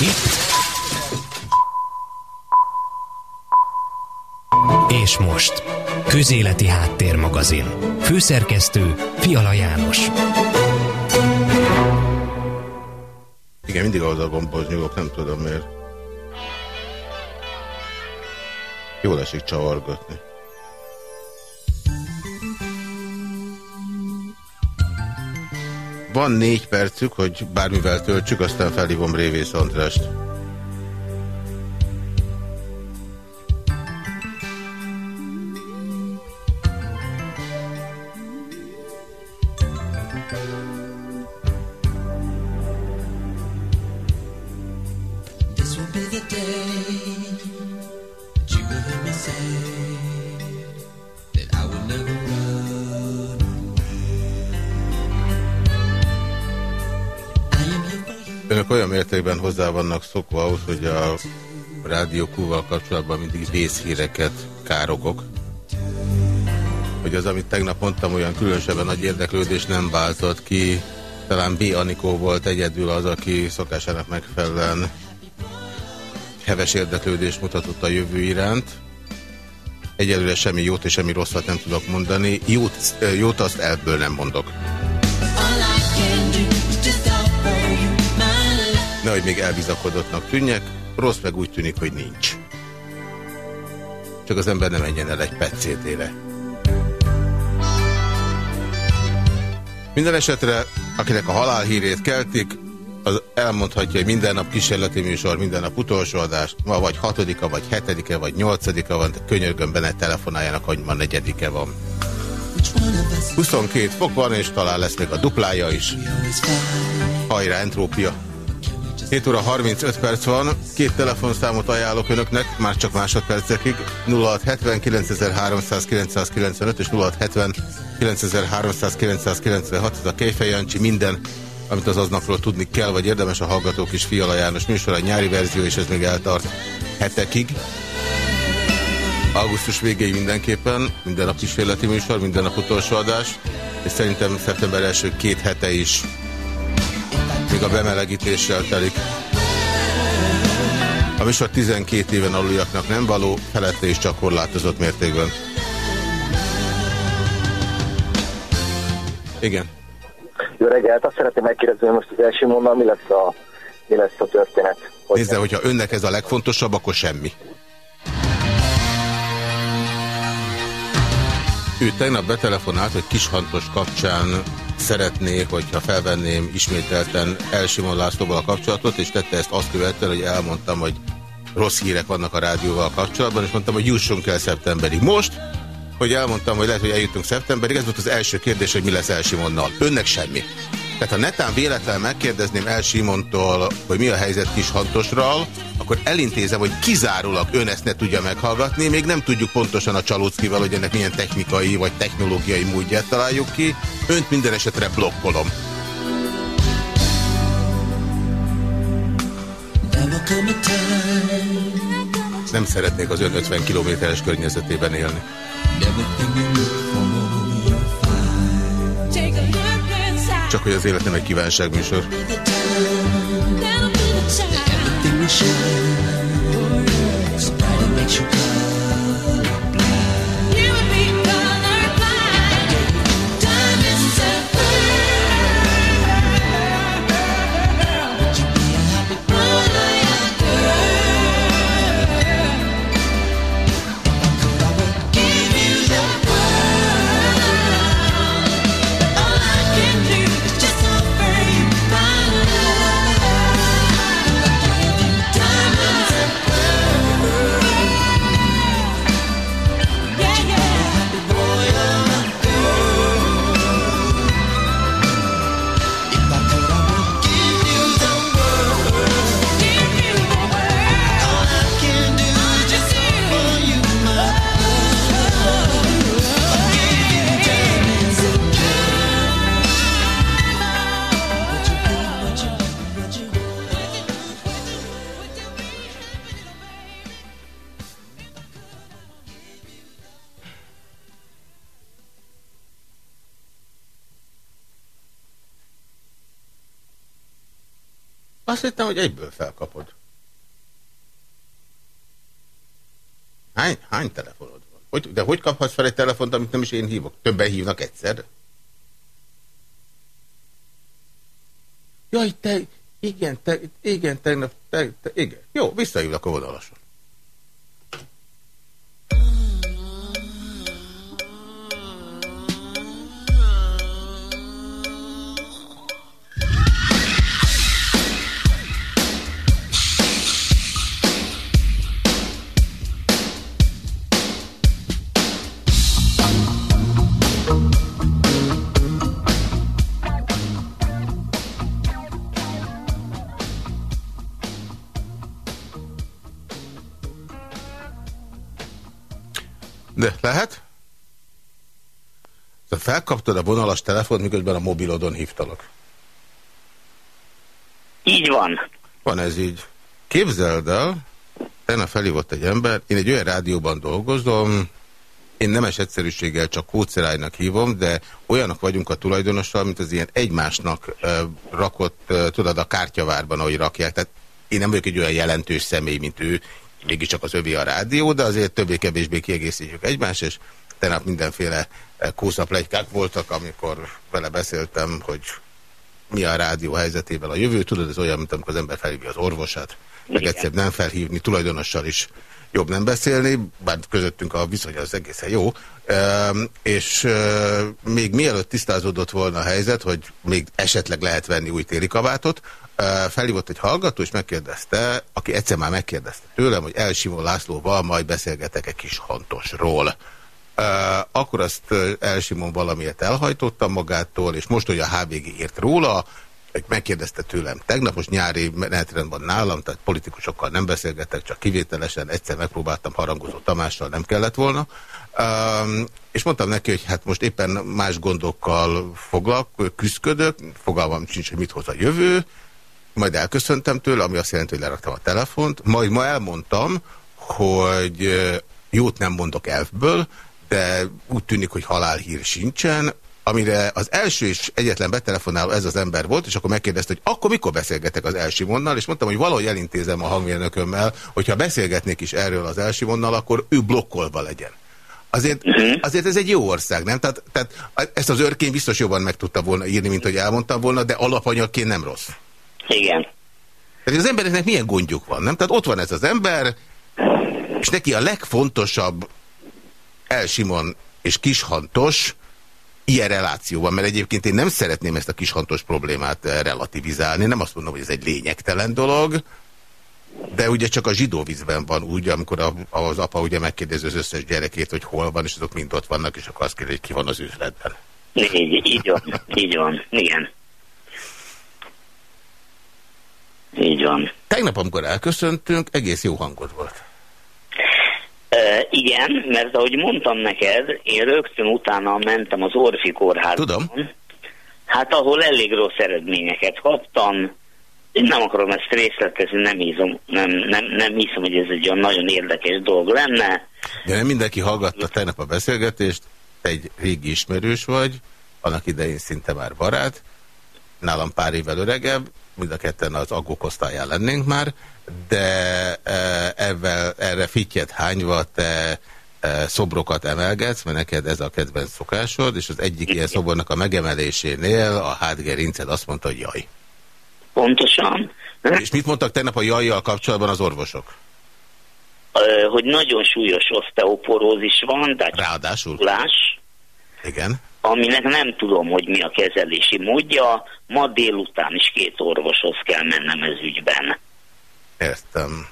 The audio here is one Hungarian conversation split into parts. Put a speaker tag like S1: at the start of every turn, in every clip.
S1: Itt. És most. Közéleti Háttérmagazin. Főszerkesztő Fiala János.
S2: Igen, mindig az a gombhoz nyúlok, nem tudom miért. Jól esik csavargatni. Van négy percük, hogy bármivel töltsük, aztán felhívom Révész Andrást. Vannak szokva ahhoz, hogy a Rádió Q-val kapcsolatban mindig vészhíreket károgok. Hogy az, amit tegnap mondtam, olyan különösebben nagy érdeklődés nem váltott ki. Talán B. Anikó volt egyedül az, aki szokásának megfelelően heves érdeklődést mutatott a jövő iránt. Egyelőre semmi jót és semmi rosszat nem tudok mondani. Jót, jót azt ebből nem mondok. Nehogy még elbizakodottnak tűnjek, rossz meg úgy tűnik, hogy nincs. Csak az ember nem menjen el egy pecétére. Minden esetre, akinek a halálhírét keltik, az elmondhatja, hogy minden nap kísérleti műsor, minden nap utolsó adás, ma vagy hatodika, vagy hetedike, vagy nyolcadika van, könyörgöm benne telefonáljanak, hogy ma negyedike van. 22 fok van, és talán lesz még a duplája is. Hajrá, entrópia! 7 óra 35 perc van, két telefonszámot ajánlok önöknek, már csak másodpercekig, 0670 9395 és 0670 9396, ez a Kejfej Jancsi, minden, amit az aznapról tudni kell, vagy érdemes a Hallgatók is Fiala János műsor, a nyári verzió, és ez még eltart hetekig. Augusztus végéig mindenképpen, minden nap kísérleti műsor, minden nap utolsó adás, és szerintem szeptember első két hete is még a bemelegítéssel telik. A műsor 12 éven aluljaknak nem való, felette is csak korlátozott mértékben. Igen.
S3: Jó reggelt, azt szeretném megkérdezni, hogy most az első mondan mi lesz a, mi lesz a történet?
S2: Hogy Nézd, hogyha önnek ez a legfontosabb, akkor semmi. Ő tegnap betelefonált, hogy Kishantos kapcsán szeretné, hogyha felvenném ismételten Elsimon Lászlóval a kapcsolatot, és tette ezt azt követően, hogy elmondtam, hogy rossz hírek vannak a rádióval kapcsolatban, és mondtam, hogy jussunk el szeptemberig. Most, hogy elmondtam, hogy lehet, hogy eljutunk szeptemberig, ez volt az első kérdés, hogy mi lesz Elsimonnal. Önnek semmi. Tehát ha netán véletlen megkérdezném El Simontól, hogy mi a helyzet kis hantosral, akkor elintézem, hogy kizárólag ön ezt ne tudja meghallgatni, még nem tudjuk pontosan a Csalóckival, hogy ennek milyen technikai vagy technológiai módját találjuk ki. Önt minden esetre blokkolom. Nem szeretnék az ön 50 kilométeres környezetében élni. Csak hogy az élet nem egy kívánságműsor. Everything we shine, spreading makes you hittem, hogy egyből felkapod. Hány, hány telefonod van? Hogy, de hogy kaphatsz fel egy telefont, amit nem is én hívok? Többen hívnak egyszer? Jaj, te, igen, te, igen, tegnap, te, te, igen. Jó, visszahívlak a vonalason. Lehet? Szóval felkaptad a vonalas telefont, miközben a mobilodon hívtalak.
S4: Így van.
S2: Van ez így. Képzeld el, tegnap felhívott egy ember, én egy olyan rádióban dolgozom, én nemes egyszerűséggel csak kócerájnak hívom, de olyanok vagyunk a tulajdonossal, mint az ilyen egymásnak uh, rakott, tudod, a kártyavárban, ahogy rakják. Tehát én nem vagyok egy olyan jelentős személy, mint ő, mégiscsak az övé a rádió, de azért többé-kevésbé kiegészítjük egymást, és tegnap mindenféle eh, kószaplegykák voltak, amikor vele beszéltem, hogy mi a rádió helyzetével a jövő. Tudod, ez olyan, mint amikor az ember felhívja az orvosát, meg egyszer nem felhívni, tulajdonossal is jobb nem beszélni, bár közöttünk a viszony az egészen jó, ehm, és eh, még mielőtt tisztázódott volna a helyzet, hogy még esetleg lehet venni új téli kabátot, felhívott egy hallgató, és megkérdezte, aki egyszer már megkérdezte tőlem, hogy Elsimon Lászlóval majd beszélgetek egy kis hantosról. Akkor azt Elsimon valamiért elhajtotta magától, és most, hogy a HVG írt róla, megkérdezte tőlem tegnap, most nyári menetrend van nálam, tehát politikusokkal nem beszélgetek, csak kivételesen, egyszer megpróbáltam harangozó Tamással, nem kellett volna. Um, és mondtam neki, hogy hát most éppen más gondokkal foglak, küzdködök, fogalmam sincs, hogy mit hoz a jövő, majd elköszöntem tőle, ami azt jelenti, hogy leraktam a telefont, majd ma elmondtam, hogy jót nem mondok elfből, de úgy tűnik, hogy halálhír sincsen, amire az első és egyetlen betelefonáló ez az ember volt, és akkor megkérdezte, hogy akkor mikor beszélgetek az Elsimonnal, és mondtam, hogy valahogy elintézem a hangmérnökömmel, hogyha beszélgetnék is erről az Elsimonnal, akkor ő blokkolva legyen. Azért, mhm. azért ez egy jó ország, nem? Tehát, tehát ezt az örkény biztos jobban meg tudta volna írni, mint hogy elmondtam volna, de alapanyagként nem rossz.
S4: Igen.
S2: Tehát az embereknek milyen gondjuk van, nem? Tehát ott van ez az ember, és neki a legfontosabb Elsimon és Kishantos ilyen relációban, mert egyébként én nem szeretném ezt a Kishantos problémát eh, relativizálni, nem azt mondom, hogy ez egy lényegtelen dolog, de ugye csak a zsidó vízben van úgy, amikor a, az apa ugye megkérdezi az összes gyerekét, hogy hol van, és azok mind ott vannak, és akkor azt kérdezi, hogy ki van az üzletben.
S4: Így, így van, így van, igen. Így van.
S2: Tegnap, amikor elköszöntünk, egész jó hangod volt.
S4: Uh, igen, mert ahogy mondtam neked, én rögtön utána mentem az Orfi kórházban.
S2: Tudom.
S4: Hát ahol elég rossz eredményeket kaptam. Én nem akarom ezt részletezni, nem hiszem, nem, nem, nem hiszem, hogy ez egy olyan nagyon érdekes dolog lenne.
S2: De nem mindenki hallgatta tegnap a beszélgetést, te egy régi ismerős vagy, annak idején szinte már barát, nálam pár évvel öregebb, mind a ketten az aggók osztályán lennénk már, de e, ezzel, erre fittyet hányva te e, szobrokat emelgetsz, mert neked ez a kedvenc szokásod, és az egyik ilyen szobornak a megemelésénél a hátgerinced azt mondta, hogy jaj.
S4: Pontosan.
S2: És mit mondtak tegnap a jajjal kapcsolatban az orvosok?
S4: Hogy nagyon súlyos oszteoporózis van, tehát
S2: Ráadásul?
S4: Lás.
S2: Igen
S4: aminek nem tudom, hogy mi a kezelési módja. Ma délután is két orvoshoz kell mennem ez ügyben.
S2: Értem.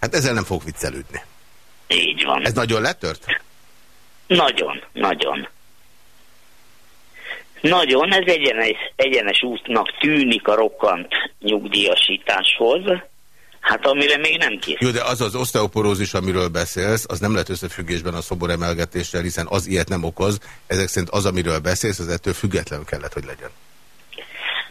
S2: Hát ezzel nem fog viccelődni.
S4: Így van.
S2: Ez nagyon letört?
S4: Nagyon, nagyon. Nagyon, ez egyenes, egyenes útnak tűnik a rokkant nyugdíjasításhoz. Hát amire még nem kész.
S2: Jó, de az az oszteoporózis, amiről beszélsz, az nem lehet összefüggésben a szobor emelgetéssel, hiszen az ilyet nem okoz. Ezek szerint az, amiről beszélsz, az ettől független kellett, hogy legyen.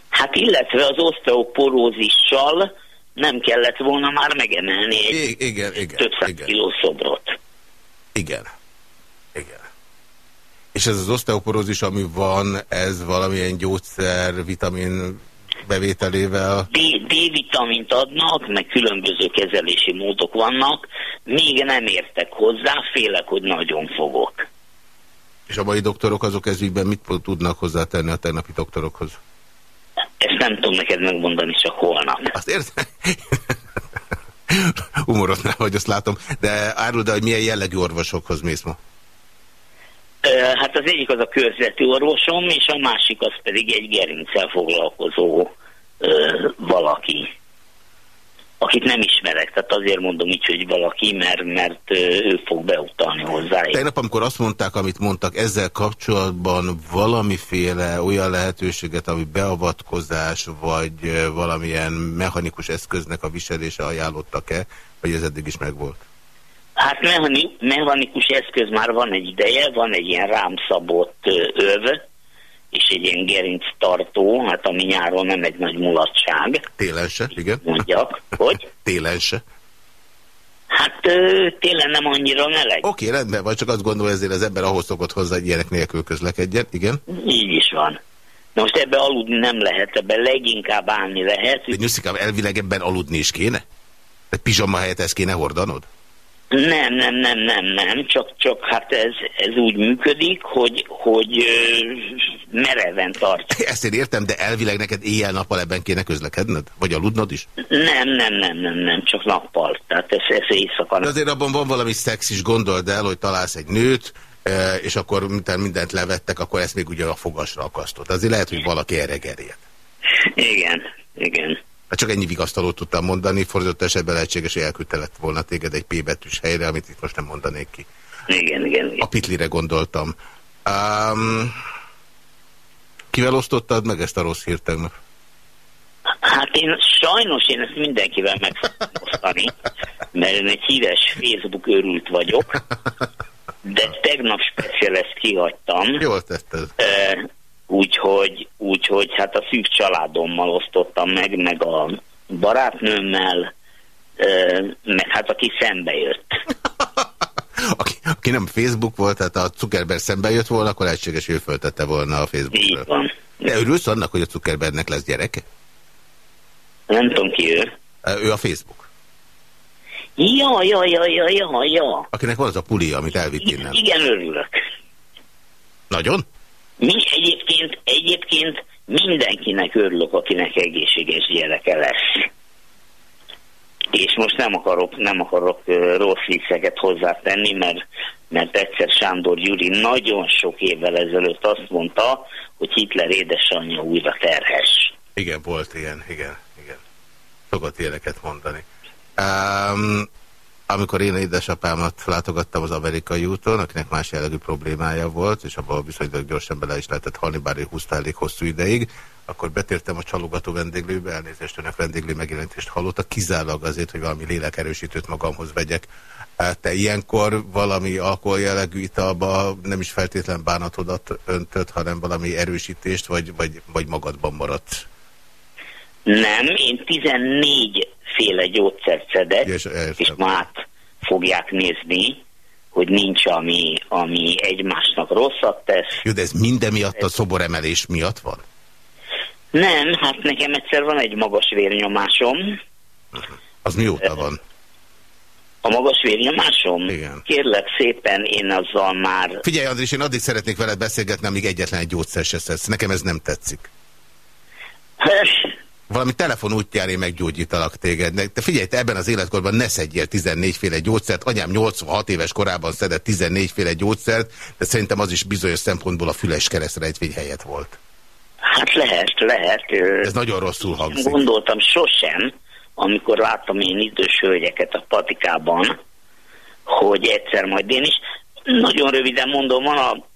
S4: Hát illetve az oszteoporózissal nem kellett volna már megemelni egy
S2: I igen, igen,
S4: több száz
S2: igen.
S4: kiló szobrot.
S2: Igen. Igen. És ez az oszteoporózis, ami van, ez valamilyen gyógyszer, vitamin bevételével.
S4: D-vitamint adnak, meg különböző kezelési módok vannak, még nem értek hozzá, félek, hogy nagyon fogok.
S2: És a mai doktorok azok ezügyben mit tudnak hozzátenni a tegnapi doktorokhoz?
S4: Ezt nem tudom neked megmondani, csak holnap.
S2: Azt értem? Humorodnál, hogy azt látom. De áruld, hogy milyen jellegű orvosokhoz mész ma?
S4: Hát az egyik az a körzeti orvosom, és a másik az pedig egy gerincsel foglalkozó ö, valaki akit nem ismerek, tehát azért mondom így, hogy valaki, mert, mert ő fog beutalni hozzá.
S2: Tegnap, amikor azt mondták, amit mondtak, ezzel kapcsolatban valamiféle olyan lehetőséget, ami beavatkozás, vagy valamilyen mechanikus eszköznek a viselése ajánlottak-e, vagy ez eddig is megvolt?
S4: Hát mechanikus eszköz már van egy ideje, van egy ilyen rám szabott öv, és egy ilyen gerinc tartó, hát ami nyáron nem egy nagy mulatság.
S2: Télen se, igen.
S4: Mondjak, hogy?
S2: Télen se.
S4: Hát télen nem annyira meleg.
S2: Oké, okay, rendben vagy, csak azt gondolom, ezért az ember ahhoz szokott hozzá, hogy ilyenek nélkül közlekedjen, igen?
S4: Így is van. Na most ebbe aludni nem lehet, ebbe leginkább állni lehet.
S2: De nyuszikám, elvileg ebben aludni is kéne? Egy pizsama helyet ezt kéne hordanod?
S4: Nem, nem, nem, nem, nem, csak, csak hát ez, ez úgy működik, hogy, hogy mereven tart.
S2: Ezt én értem, de elvileg neked éjjel-nappal ebben kéne közlekedned? Vagy aludnod is?
S4: Nem, nem, nem, nem, nem, csak nappal. Tehát ez, ez éjszaka.
S2: De azért abban van valami szex is, gondold el, hogy találsz egy nőt, és akkor mindent levettek, akkor ezt még ugye a fogasra akasztott. Azért lehet, hogy valaki erre gerjed.
S4: Igen, igen.
S2: Hát csak ennyi vigasztalót tudtam mondani, fordított esetben lehetséges, hogy elküldtelett volna téged egy P betűs helyre, amit itt most nem mondanék ki.
S4: Igen, igen. igen.
S2: A Pitlire gondoltam. Um, kivel osztottad meg ezt a rossz hírt tegnap?
S4: Hát én sajnos én ezt mindenkivel meg osztani, mert én egy híres Facebook örült vagyok, de tegnap speciál ezt kihagytam.
S2: Jól tetted.
S4: Úgyhogy, úgyhogy hát a szűk családommal osztottam meg, meg a barátnőmmel, meg hát aki szembe jött.
S2: aki, aki nem Facebook volt, tehát a Zuckerberg szembe jött volna, akkor lehetséges, ő föltette volna a Facebookra.
S4: Így van.
S2: De örülsz annak, hogy a Zuckerbergnek lesz gyereke?
S4: Nem tudom ki ő.
S2: Ő a Facebook.
S4: Ja, ja, ja, ja, ja, ja.
S2: Akinek van az a puli, amit elvitt innen.
S4: Igen, örülök.
S2: Nagyon?
S4: Mi egyébként, egyébként mindenkinek örülök, akinek egészséges gyereke lesz. És most nem akarok, nem akarok rossz vicceket hozzátenni, mert, mert egyszer Sándor Gyuri nagyon sok évvel ezelőtt azt mondta, hogy Hitler édesanyja újra terhes.
S2: Igen, volt ilyen, igen, igen. Szokott ilyeneket mondani. Um, amikor én édesapámat látogattam az amerikai úton, akinek más jellegű problémája volt, és abban viszonylag gyorsan bele is lehetett halni, bár ő húzta elég hosszú ideig, akkor betértem a csalogató vendéglőbe, elnézést önök vendéglő megjelentést hallottak, kizárólag azért, hogy valami lélekerősítőt magamhoz vegyek. Te ilyenkor valami alkoholjellegű italba nem is feltétlen bánatodat öntött, hanem valami erősítést, vagy, vagy, vagy magadban maradt?
S4: Nem, én 14 féle gyógyszert szedek, és, és már fogják nézni, hogy nincs, ami, ami egymásnak rosszat tesz.
S2: Jó, de ez minden miatt a szoboremelés miatt van?
S4: Nem, hát nekem egyszer van egy magas vérnyomásom.
S2: Az mióta van?
S4: A magas vérnyomásom?
S2: Igen.
S4: Kérlek szépen, én azzal már...
S2: Figyelj, Andris, én addig szeretnék veled beszélgetni, amíg egyetlen egy gyógyszer se szedsz. Nekem ez nem tetszik. Valami telefon útján én meggyógyítalak téged. De figyelj, te ebben az életkorban ne szedjél 14 féle gyógyszert. Anyám 86 éves korában szedett 14 féle gyógyszert, de szerintem az is bizonyos szempontból a füles keresztrejtvény helyett volt.
S4: Hát lehet, lehet.
S2: Ez nagyon rosszul hangzik.
S4: Gondoltam sosem, amikor láttam én idős hölgyeket a patikában, hogy egyszer majd én is. Nagyon röviden mondom, van a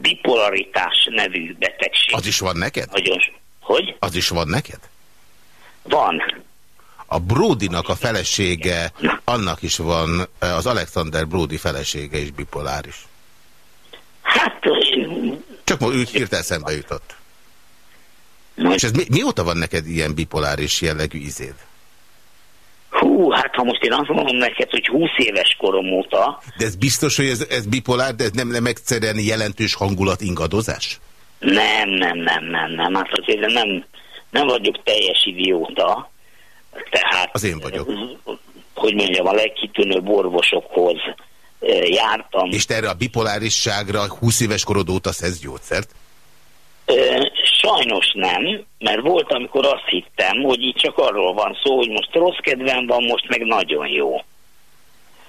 S4: bipolaritás nevű betegség.
S2: Az is van neked?
S4: Nagyon. Hogy?
S2: Az is van neked?
S4: Van.
S2: A Bródinak a felesége, annak is van, az Alexander Brody felesége is bipoláris.
S4: Hát...
S2: Csak ma őt hirtelen szembe jutott. Most... És ez mi, mióta van neked ilyen bipoláris jellegű izéd?
S4: Hú, hát ha most én azt mondom neked, hogy 20 éves korom óta...
S2: De ez biztos, hogy ez, ez bipolár, de ez nem, nem egyszerűen jelentős hangulat ingadozás?
S4: Nem, nem, nem, nem, nem. Hát azért nem nem vagyok teljes idióta, tehát...
S2: Az én vagyok.
S4: Hogy mondjam, a legkitűnőbb orvosokhoz jártam.
S2: És te erre a bipolárisságra 20 éves korod óta szedsz gyógyszert?
S4: Sajnos nem, mert volt, amikor azt hittem, hogy itt csak arról van szó, hogy most rossz kedvem van, most meg nagyon jó.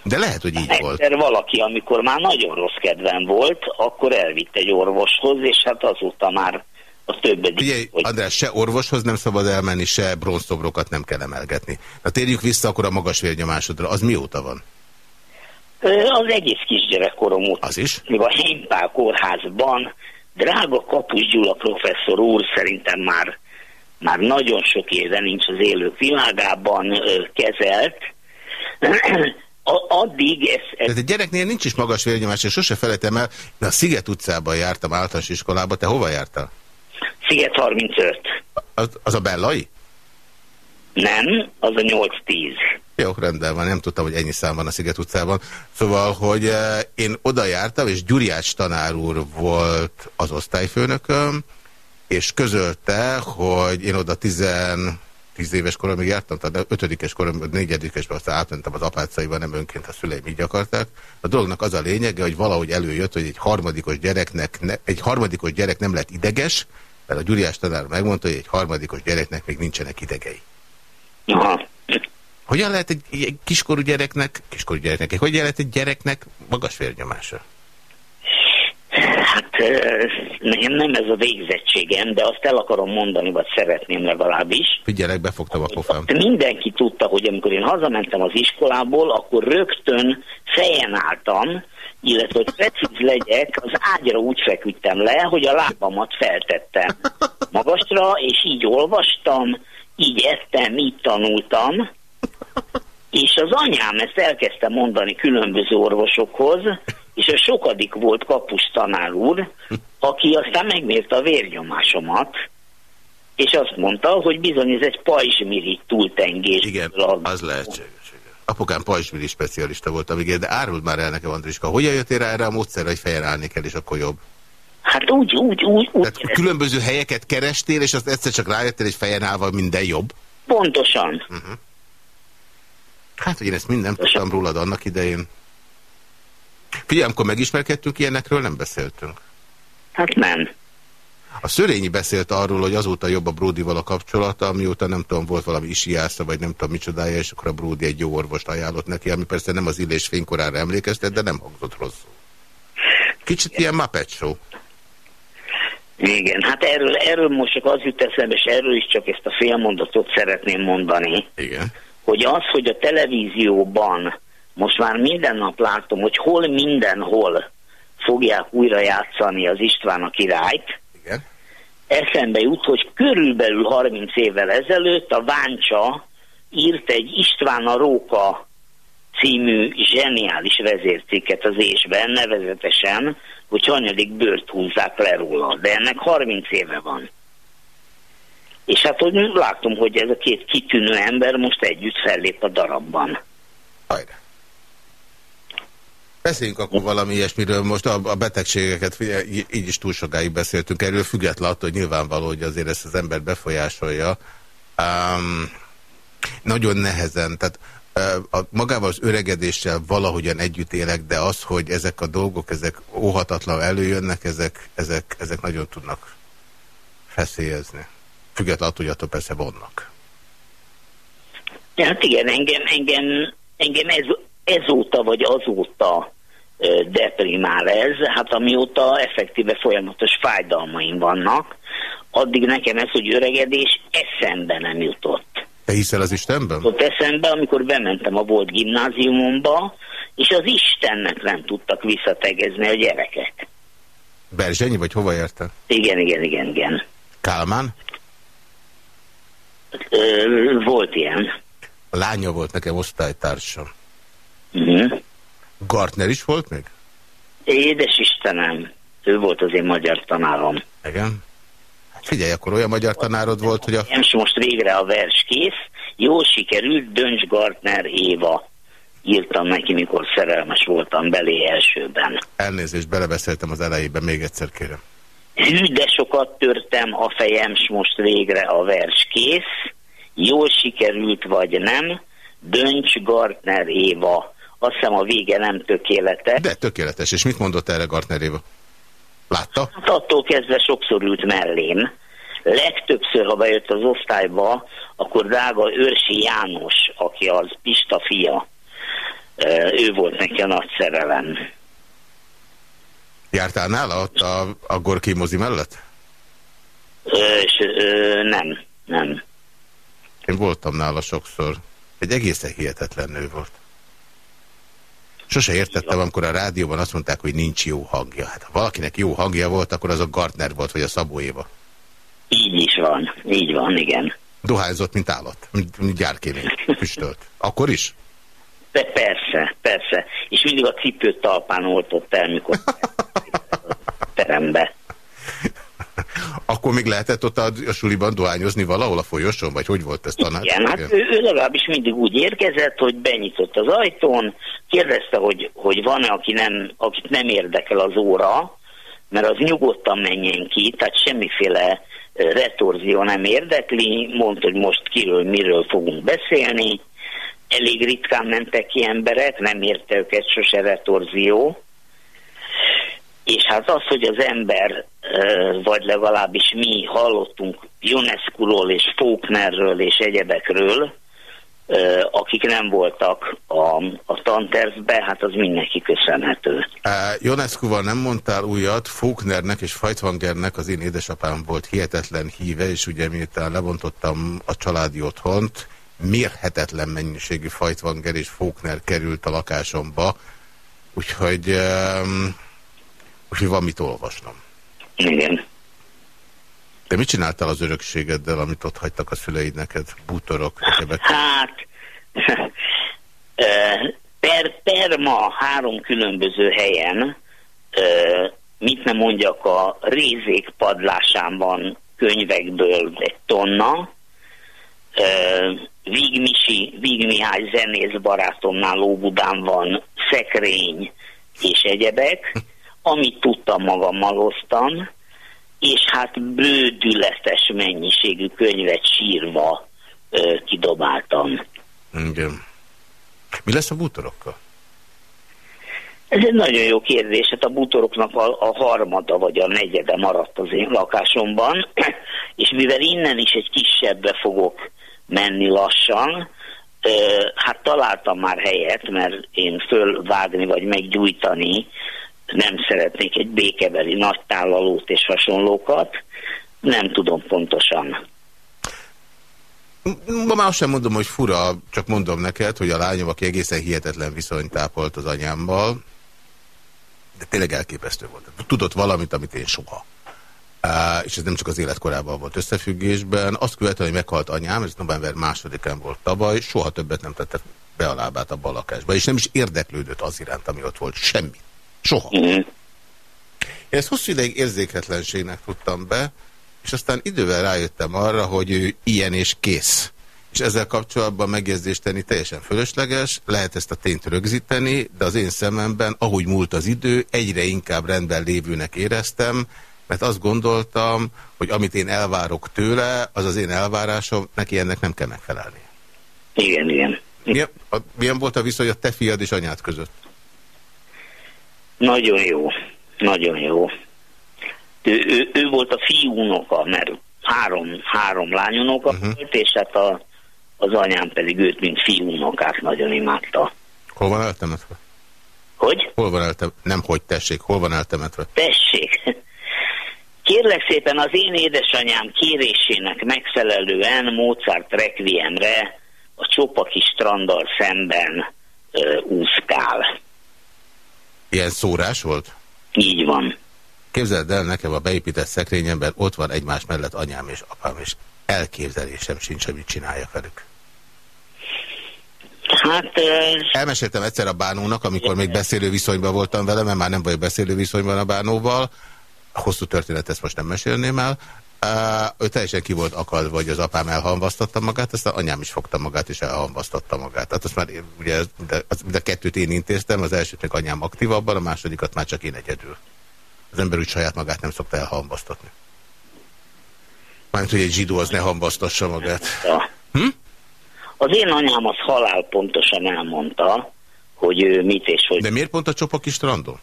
S2: De lehet, hogy így
S4: Egyszer
S2: volt.
S4: valaki, amikor már nagyon rossz kedvem volt, akkor elvitt egy orvoshoz, és hát azóta már a többedik.
S2: Figyelj,
S4: hogy...
S2: András, se orvoshoz nem szabad elmenni, se bronzszobrokat nem kell emelgetni. Na térjük vissza akkor a magas vérnyomásodra. Az mióta van?
S4: Az egész kisgyerekkorom óta.
S2: Az is?
S4: Még a Heimpál kórházban drága Kapus Gyula professzor úr szerintem már, már nagyon sok éve nincs az élők világában kezelt. Addig ez... ez...
S2: Tehát egy gyereknél nincs is magas vérnyomás, és sose felejtem el, de a Sziget utcában jártam általános iskolába, te hova jártál?
S4: Sziget 35.
S2: Az, az a Bellai?
S4: Nem, az a 8-10.
S2: Jó, rendben van, nem tudtam, hogy ennyi szám van a Sziget utcában. Szóval, hogy eh, én oda jártam, és Gyuriács tanár úr volt az osztályfőnököm, és közölte, hogy én oda 10, 10 éves koromig jártam, tehát ötödikes korom, négyedikesben aztán átmentem az apácaiba, nem önként a szüleim így akarták. A dolognak az a lényege, hogy valahogy előjött, hogy egy harmadikos gyereknek, ne, egy harmadikos gyerek nem lett ideges, mert a Gyuriás tanár megmondta, hogy egy harmadikos gyereknek még nincsenek idegei.
S4: Aha.
S2: Hogyan lehet egy, egy kiskorú gyereknek, kiskorú gyereknek, hogyan lehet egy gyereknek magas vérnyomása?
S4: Hát nekem nem ez a végzettségem, de azt el akarom mondani, vagy szeretném legalábbis.
S2: Figyelek, befogtam a pofám.
S4: Mindenki tudta, hogy amikor én hazamentem az iskolából, akkor rögtön fejen álltam, illetve hogy precíz legyek, az ágyra úgy feküdtem le, hogy a lábamat feltettem magasra, és így olvastam, így ettem, így tanultam, és az anyám ezt elkezdte mondani különböző orvosokhoz, és a sokadik volt kapus tanár úr, aki aztán megmérte a vérnyomásomat, és azt mondta, hogy bizony ez egy pajzsmirigy túltengés.
S2: Igen, az lehetséges. Apukám pajzsmiri specialista volt, amíg de árult már el nekem, Andriska. Hogyan jöttél rá erre a módszerre, hogy fejjel állni kell, és akkor jobb?
S4: Hát úgy, úgy, úgy. úgy
S2: Tehát különböző helyeket kerestél, és azt egyszer csak rájöttél, hogy fejen állva minden jobb?
S4: Pontosan. Uh
S2: -huh. Hát, hogy én ezt mind nem tudtam rólad annak idején. Figyelj, amikor megismerkedtünk, ilyenekről nem beszéltünk.
S4: Hát nem.
S2: A Szörényi beszélt arról, hogy azóta jobb a Bródival a kapcsolata, amióta nem tudom, volt valami isiásza, vagy nem tudom micsodája, és akkor a Bródi egy jó orvost ajánlott neki, ami persze nem az illés fénykorára emlékeztet, de nem hangzott rosszul. Kicsit ilyen Muppet Show.
S4: Igen, hát erről, erről most csak az jut eszembe, és erről is csak ezt a félmondatot szeretném mondani.
S2: Igen.
S4: Hogy az, hogy a televízióban most már minden nap látom, hogy hol mindenhol fogják újra játszani az István a királyt. Eszembe jut, hogy körülbelül 30 évvel ezelőtt a Váncsa írt egy István a Róka című zseniális vezércikket az ésben, nevezetesen, hogy hanyadik bőrt húzzák le róla, de ennek 30 éve van. És hát hogy látom, hogy ez a két kitűnő ember most együtt fellép a darabban.
S2: Hajrá. Beszéljünk akkor valami ilyesmiről. Most a, a betegségeket, így is túl sokáig beszéltünk erről, függetlenül attól, hogy nyilvánvaló, hogy azért ezt az ember befolyásolja. Um, nagyon nehezen, tehát a, magával az öregedéssel valahogyan együtt élek, de az, hogy ezek a dolgok, ezek óhatatlan előjönnek, ezek, ezek, ezek nagyon tudnak feszélyezni. Függetlenül attól, hogy attól persze vannak.
S4: Hát igen, engem, engem, engem ez, ezóta vagy azóta deprimál ez, hát amióta effektíve folyamatos fájdalmaim vannak, addig nekem ez, hogy öregedés eszembe nem jutott.
S2: Te hiszel az Istenben?
S4: Ott eszembe, amikor bementem a volt gimnáziumomba, és az Istennek nem tudtak visszategezni a gyerekek.
S2: Berzsenyi, vagy hova érte?
S4: Igen, igen, igen, igen.
S2: Kálmán?
S4: Ö, volt ilyen.
S2: A lánya volt nekem osztálytársam.
S4: Uh mhm. -huh.
S2: Gartner is volt még?
S4: Édes Istenem, ő volt az én magyar tanárom.
S2: Igen? Figyelj, akkor olyan magyar tanárod volt, hogy a...
S4: És most végre a vers kész. Jól sikerült, Döncs Gartner Éva. Írtam neki, mikor szerelmes voltam belé elsőben.
S2: Elnézést, belebeszéltem az elejében, még egyszer kérem.
S4: Hű, de sokat törtem a fejem, s most végre a vers kész. Jól sikerült vagy nem, Dönts Gartner Éva. Azt hiszem a vége nem tökéletes.
S2: De tökéletes. És mit mondott erre Gartner Éva? Látta?
S4: Hát attól kezdve sokszor ült mellém. Legtöbbször, ha bejött az osztályba, akkor drága Őrsi János, aki az Pista fia, ő volt neki a nagy szerelem.
S2: Jártál nála ott a, a Gorki mozi mellett?
S4: Ö, és, ö, nem, nem.
S2: Én voltam nála sokszor. Egy egészen hihetetlen nő volt. Sose értettem, amikor a rádióban azt mondták, hogy nincs jó hangja. Hát ha valakinek jó hangja volt, akkor az a Gartner volt, vagy a Szabó Éva.
S4: Így is van, így van, igen.
S2: Dohányzott, mint állat, mint, mint gyárkémény, füstölt. Akkor is?
S4: De persze, persze. És mindig a cipőt talpán oltott el, mikor terembe.
S2: Akkor még lehetett ott a, a suliban dohányozni valahol a folyosón, vagy hogy volt ez tanács?
S4: Igen, hát ő, ő legalábbis mindig úgy érkezett, hogy benyitott az ajtón, kérdezte, hogy, hogy van-e, aki nem, akit nem érdekel az óra, mert az nyugodtan menjen ki, tehát semmiféle retorzió nem érdekli, mondta, hogy most kiről, miről fogunk beszélni, elég ritkán mentek ki emberek, nem érte őket sose retorzió, és hát az, hogy az ember, vagy legalábbis mi hallottunk Ionescu-ról és Faulknerről és egyebekről, akik nem voltak a, a tantervbe, hát az mindenki köszönhető.
S2: Ionescu-val nem mondtál újat, Faulknernek és Feitwangernek az én édesapám volt hihetetlen híve, és ugye miután lebontottam a családi otthont, mérhetetlen mennyiségű Feitwanger és Faulkner került a lakásomba, úgyhogy, um, úgyhogy van mit olvasnom.
S4: Igen.
S2: De mit csináltál az örökségeddel, amit ott hagytak a szüleid neked? Bútorok,
S4: egyebek? Hát, per, per ma három különböző helyen, mit nem mondjak, a rézék padlásán van könyvekből egy tonna, Víg, Misi, Víg Mihály zenész barátomnál Óbudán van szekrény és egyebek, amit tudtam magammal hoztam, és hát bődületes mennyiségű könyvet sírva ö, kidobáltam.
S2: Igen. Mi lesz a bútorokkal?
S4: Ez egy nagyon jó kérdés. Hát a bútoroknak a, a harmada vagy a negyede maradt az én lakásomban, és mivel innen is egy kisebbre fogok menni lassan, hát találtam már helyet, mert én fölvágni vagy meggyújtani nem szeretnék egy békebeli nagy tálalót és hasonlókat. Nem tudom pontosan.
S2: Ma már sem mondom, hogy fura, csak mondom neked, hogy a lányom, aki egészen hihetetlen viszonyt tápolt az anyámmal, de tényleg elképesztő volt. Tudott valamit, amit én soha. És ez nem csak az életkorában volt összefüggésben. Azt követően, hogy meghalt anyám, ez november másodikán volt tavaly, soha többet nem tette be a lábát a lakásba, és nem is érdeklődött az iránt, ami ott volt. Semmit. Soha. Mm. Én ezt hosszú ideig érzéketlenségnek tudtam be, és aztán idővel rájöttem arra, hogy ő ilyen és kész. És ezzel kapcsolatban megjegyzést tenni teljesen fölösleges, lehet ezt a tényt rögzíteni, de az én szememben, ahogy múlt az idő, egyre inkább rendben lévőnek éreztem, mert azt gondoltam, hogy amit én elvárok tőle, az az én elvárásom, neki ennek nem kell megfelelni.
S4: Igen, igen.
S2: Milyen, a, milyen volt a viszony a te fiad és anyád között?
S4: Nagyon jó, nagyon jó. Ő, ő, ő volt a fiú unoka, mert három, három lányunoka uh mhm. -huh. volt, és hát a, az anyám pedig őt, mint fiú unokát nagyon imádta.
S2: Hol van eltemetve?
S4: Hogy?
S2: Hol van eltemetve? Nem hogy tessék, hol van eltemetve?
S4: Tessék. Kérlek szépen az én édesanyám kérésének megfelelően Mozart Requiemre a Csopaki stranddal szemben ö, úszkál.
S2: Ilyen szórás volt?
S4: Így van.
S2: Képzeld el, nekem a beépített szekrényemben ott van egymás mellett anyám és apám, és elképzelésem sincs, hogy mit csinálja velük.
S4: Hát... Uh...
S2: Elmeséltem egyszer a bánónak, amikor még beszélő viszonyban voltam vele, mert már nem vagyok beszélő viszonyban a bánóval. A hosszú történet ezt most nem mesélném el. Uh, ő teljesen ki volt akadva, hogy az apám elhamvasztotta magát, aztán anyám is fogta magát, és elhamvasztotta magát. Tehát azt már ugye, de, az, de kettőt én intéztem, az elsőt még anyám aktívabban, a másodikat már csak én egyedül. Az ember úgy saját magát nem szokta elhambasztatni. Mármint, hogy egy zsidó az ne hambasztassa magát.
S4: Hm? Az én anyám az halál pontosan elmondta, hogy ő mit és hogy...
S2: De miért pont a Csopoki strandon?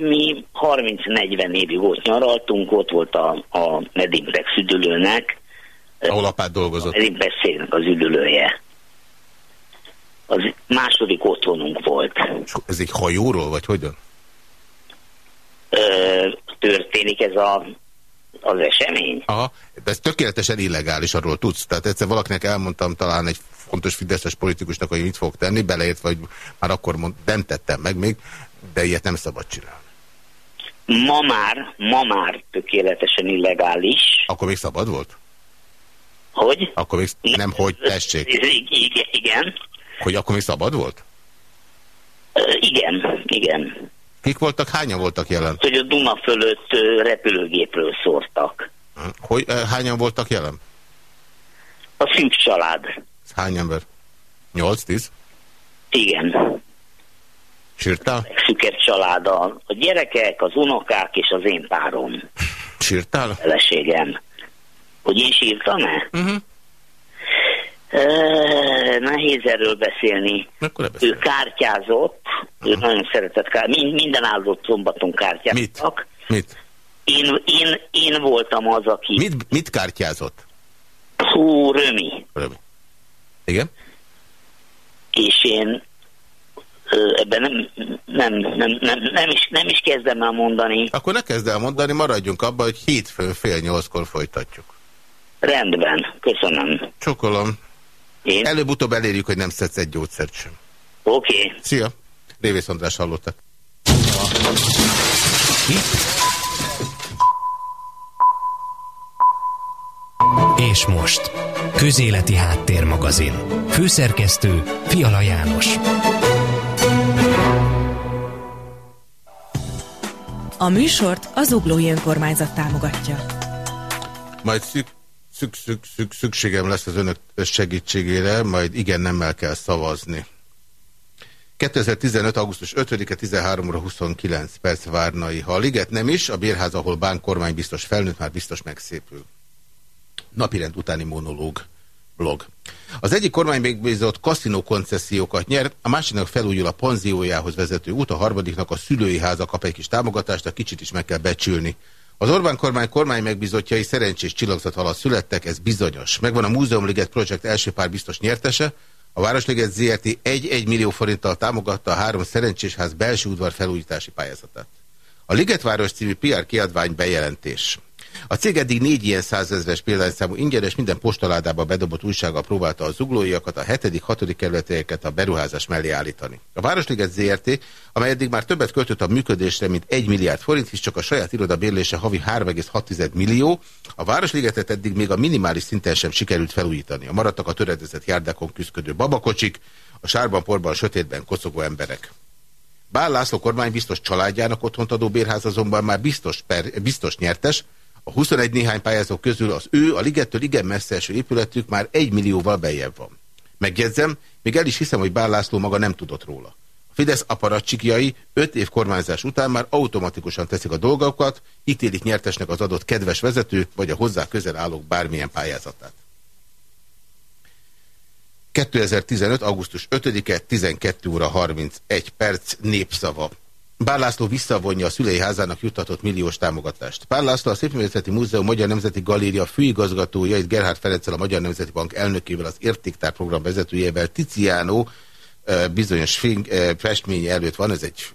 S4: Mi 30-40 évig ott nyaraltunk, ott volt a, a Medimplex üdülőnek.
S2: Ahol apád dolgozott?
S4: Medimplex az üdülője. Az második otthonunk volt.
S2: Ez egy hajóról, vagy hogyan?
S4: Ö, történik ez a az esemény.
S2: Aha, de ez tökéletesen illegális, arról tudsz. Tehát egyszer valakinek elmondtam talán egy fontos fideszes politikusnak, hogy mit fog tenni, beleértve, hogy már akkor mond, nem tettem meg még, de ilyet nem szabad csinálni.
S4: Ma már, ma már tökéletesen illegális.
S2: Akkor még szabad volt?
S4: Hogy?
S2: Akkor még nem, hogy tessék.
S4: Igen, igen.
S2: Hogy akkor még szabad volt?
S4: Igen, igen.
S2: Kik voltak, hányan voltak jelen?
S4: Hogy a Duna fölött repülőgépről szórtak.
S2: Hogy, hányan voltak jelen?
S4: A szűk család.
S2: Hány ember? 8-10?
S4: Igen.
S2: Sírtál?
S4: Szüket család, a, gyerekek, az unokák és az én párom.
S2: Sírtál?
S4: Feleségem. Hogy én sírtam-e? Uh mhm. -huh. Nehéz erről beszélni. Ő kártyázott, uh -huh. ő nagyon szeretett kártyázni. Minden áldott szombaton kártyáztak.
S2: Mit? Mit?
S4: Én, én, én voltam az, aki...
S2: Mit, mit kártyázott?
S4: Hú, Römi.
S2: Römi. Igen?
S4: És én ebben nem, nem, nem, nem, nem, is, nem is kezdem el mondani.
S2: Akkor ne kezd el mondani, maradjunk abban, hogy hétfőn fél nyolckor folytatjuk.
S4: Rendben, köszönöm.
S2: Csokolom.
S4: Én?
S2: Előbb-utóbb elérjük, hogy nem szedsz egy gyógyszert sem.
S4: Oké. Okay.
S2: Szia. Révész András hallottak.
S1: És most. Közéleti Háttérmagazin. Főszerkesztő Fiala János.
S5: A műsort az Uglói Önkormányzat támogatja.
S2: Majd szük szük, szük, szük, szükségem lesz az önök segítségére, majd igen nemmel kell szavazni. 2015. augusztus 5-e 13 óra 29 perc várnai. Ha a liget nem is, a bérház, ahol bán kormány biztos felnőtt, már biztos megszépül. Napirend utáni monológ blog. Az egyik kormány megbízott kaszinó koncesziókat nyer, a másiknak felújul a panziójához vezető út, a harmadiknak a szülői háza kap egy kis támogatást, a kicsit is meg kell becsülni. Az Orbán kormány kormány megbízottjai szerencsés csillagzat alatt születtek, ez bizonyos. Megvan a Múzeumliget projekt első pár biztos nyertese, a Városliget ZRT 1-1 millió forinttal támogatta a három szerencsés ház belső udvar felújítási pályázatát. A Ligetváros című PR kiadvány bejelentés. A cég eddig négy ilyen százezres példányszámú ingyenes minden postaládába bedobott újsággal próbálta a zuglóiakat, a hetedik, hatodik kerületeket a beruházás mellé állítani. A Városliget ZRT, amely eddig már többet költött a működésre, mint 1 milliárd forint, hisz csak a saját iroda bérlése havi 3,6 millió, a Városligetet eddig még a minimális szinten sem sikerült felújítani. A maradtak a töredezett járdákon küzdködő babakocsik, a sárban, porban, sötétben kocogó emberek. Bál László kormány biztos családjának otthont adó bérház azonban már biztos, per, biztos nyertes, a 21 néhány pályázó közül az ő, a ligettől igen messze eső épületük már egy millióval bejebb van. Megjegyzem, még el is hiszem, hogy Bár László maga nem tudott róla. A Fidesz aparatcsikjai öt év kormányzás után már automatikusan teszik a dolgokat, ítélik nyertesnek az adott kedves vezető, vagy a hozzá közel állók bármilyen pályázatát. 2015. augusztus 5-e, 12 óra 31 perc, népszava. Pál László visszavonja a szülei házának juttatott milliós támogatást. Pál László a Szépművészeti Múzeum Magyar Nemzeti Galéria főigazgatója, itt Gerhard Ferenccel a Magyar Nemzeti Bank elnökével, az Értéktár program vezetőjével, Tiziano bizonyos fény, festmény előtt van, ez egy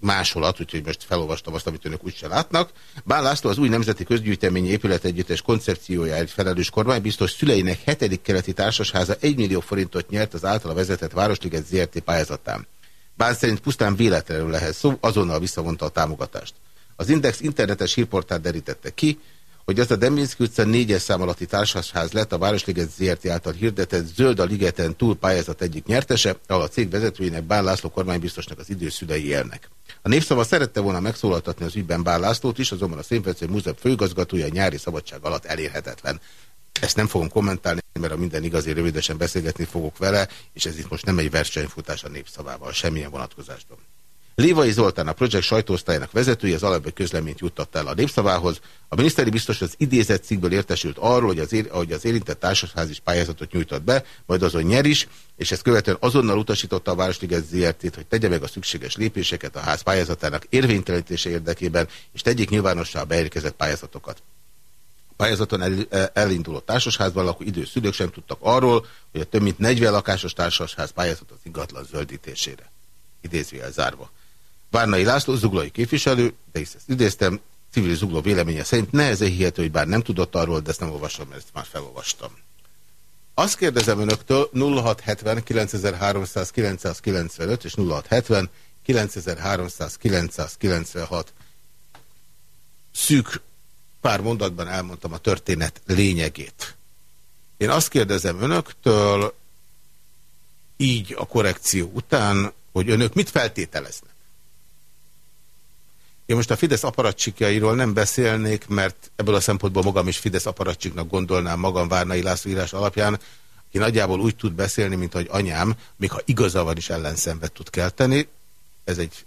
S2: másolat, úgyhogy most felolvastam azt, amit önök úgyse látnak. Bán László az új Nemzeti Közgyűjteményi Épület Együttes koncepciója egy felelős biztos szüleinek hetedik keleti társasháza 1 millió forintot nyert az általa vezetett Városliget ZRT pályázatán. Bán szerint pusztán véletlenül lehet szó, azonnal visszavonta a támogatást. Az Index internetes hírportát derítette ki, hogy az a Deminszki utca négyes szám alatti társasház lett a Városliget ZRT által hirdetett Zöld a Ligeten túl pályázat egyik nyertese, ahol a cég vezetőjének Bán László kormánybiztosnak az időszülei élnek. A népszava szerette volna megszólaltatni az ügyben Bán Lászlót is, azonban a Szénfecő Múzeum főigazgatója nyári szabadság alatt elérhetetlen. Ezt nem fogom kommentálni, mert a minden igazi rövidesen beszélgetni fogok vele, és ez itt most nem egy versenyfutás a népszavával, semmilyen vonatkozásban. Lévai Zoltán, a projekt sajtóosztályának vezetője, az alapvető közleményt juttatta el a népszavához. A miniszteri biztos az idézett cikkből értesült arról, hogy az, ér, hogy az érintett társasház is pályázatot nyújtott be, majd azon nyer is, és ezt követően azonnal utasította a Városliget ZRT-t, hogy tegye meg a szükséges lépéseket a ház pályázatának érvénytelenítése érdekében, és tegyék nyilvánossá a beérkezett pályázatokat pályázaton el, elinduló társasházban lakó idős szülők sem tudtak arról, hogy a több mint 40 lakásos társasház pályázat az ingatlan zöldítésére. Idézőjel zárva. Várnai László, zuglói képviselő, de is ezt idéztem, civil zugló véleménye szerint nehezen hihető, hogy bár nem tudott arról, de ezt nem olvasom, mert ezt már felolvastam. Azt kérdezem önöktől 0670 9300 995 és 0670 9300 996 szűk pár mondatban elmondtam a történet lényegét. Én azt kérdezem önöktől, így a korrekció után, hogy önök mit feltételeznek? Én most a Fidesz aparatcsikjairól nem beszélnék, mert ebből a szempontból magam is Fidesz aparatcsiknak gondolnám magam Várnai László írás alapján, aki nagyjából úgy tud beszélni, mint hogy anyám, még ha igaza is ellenszenvet tud kelteni. Ez egy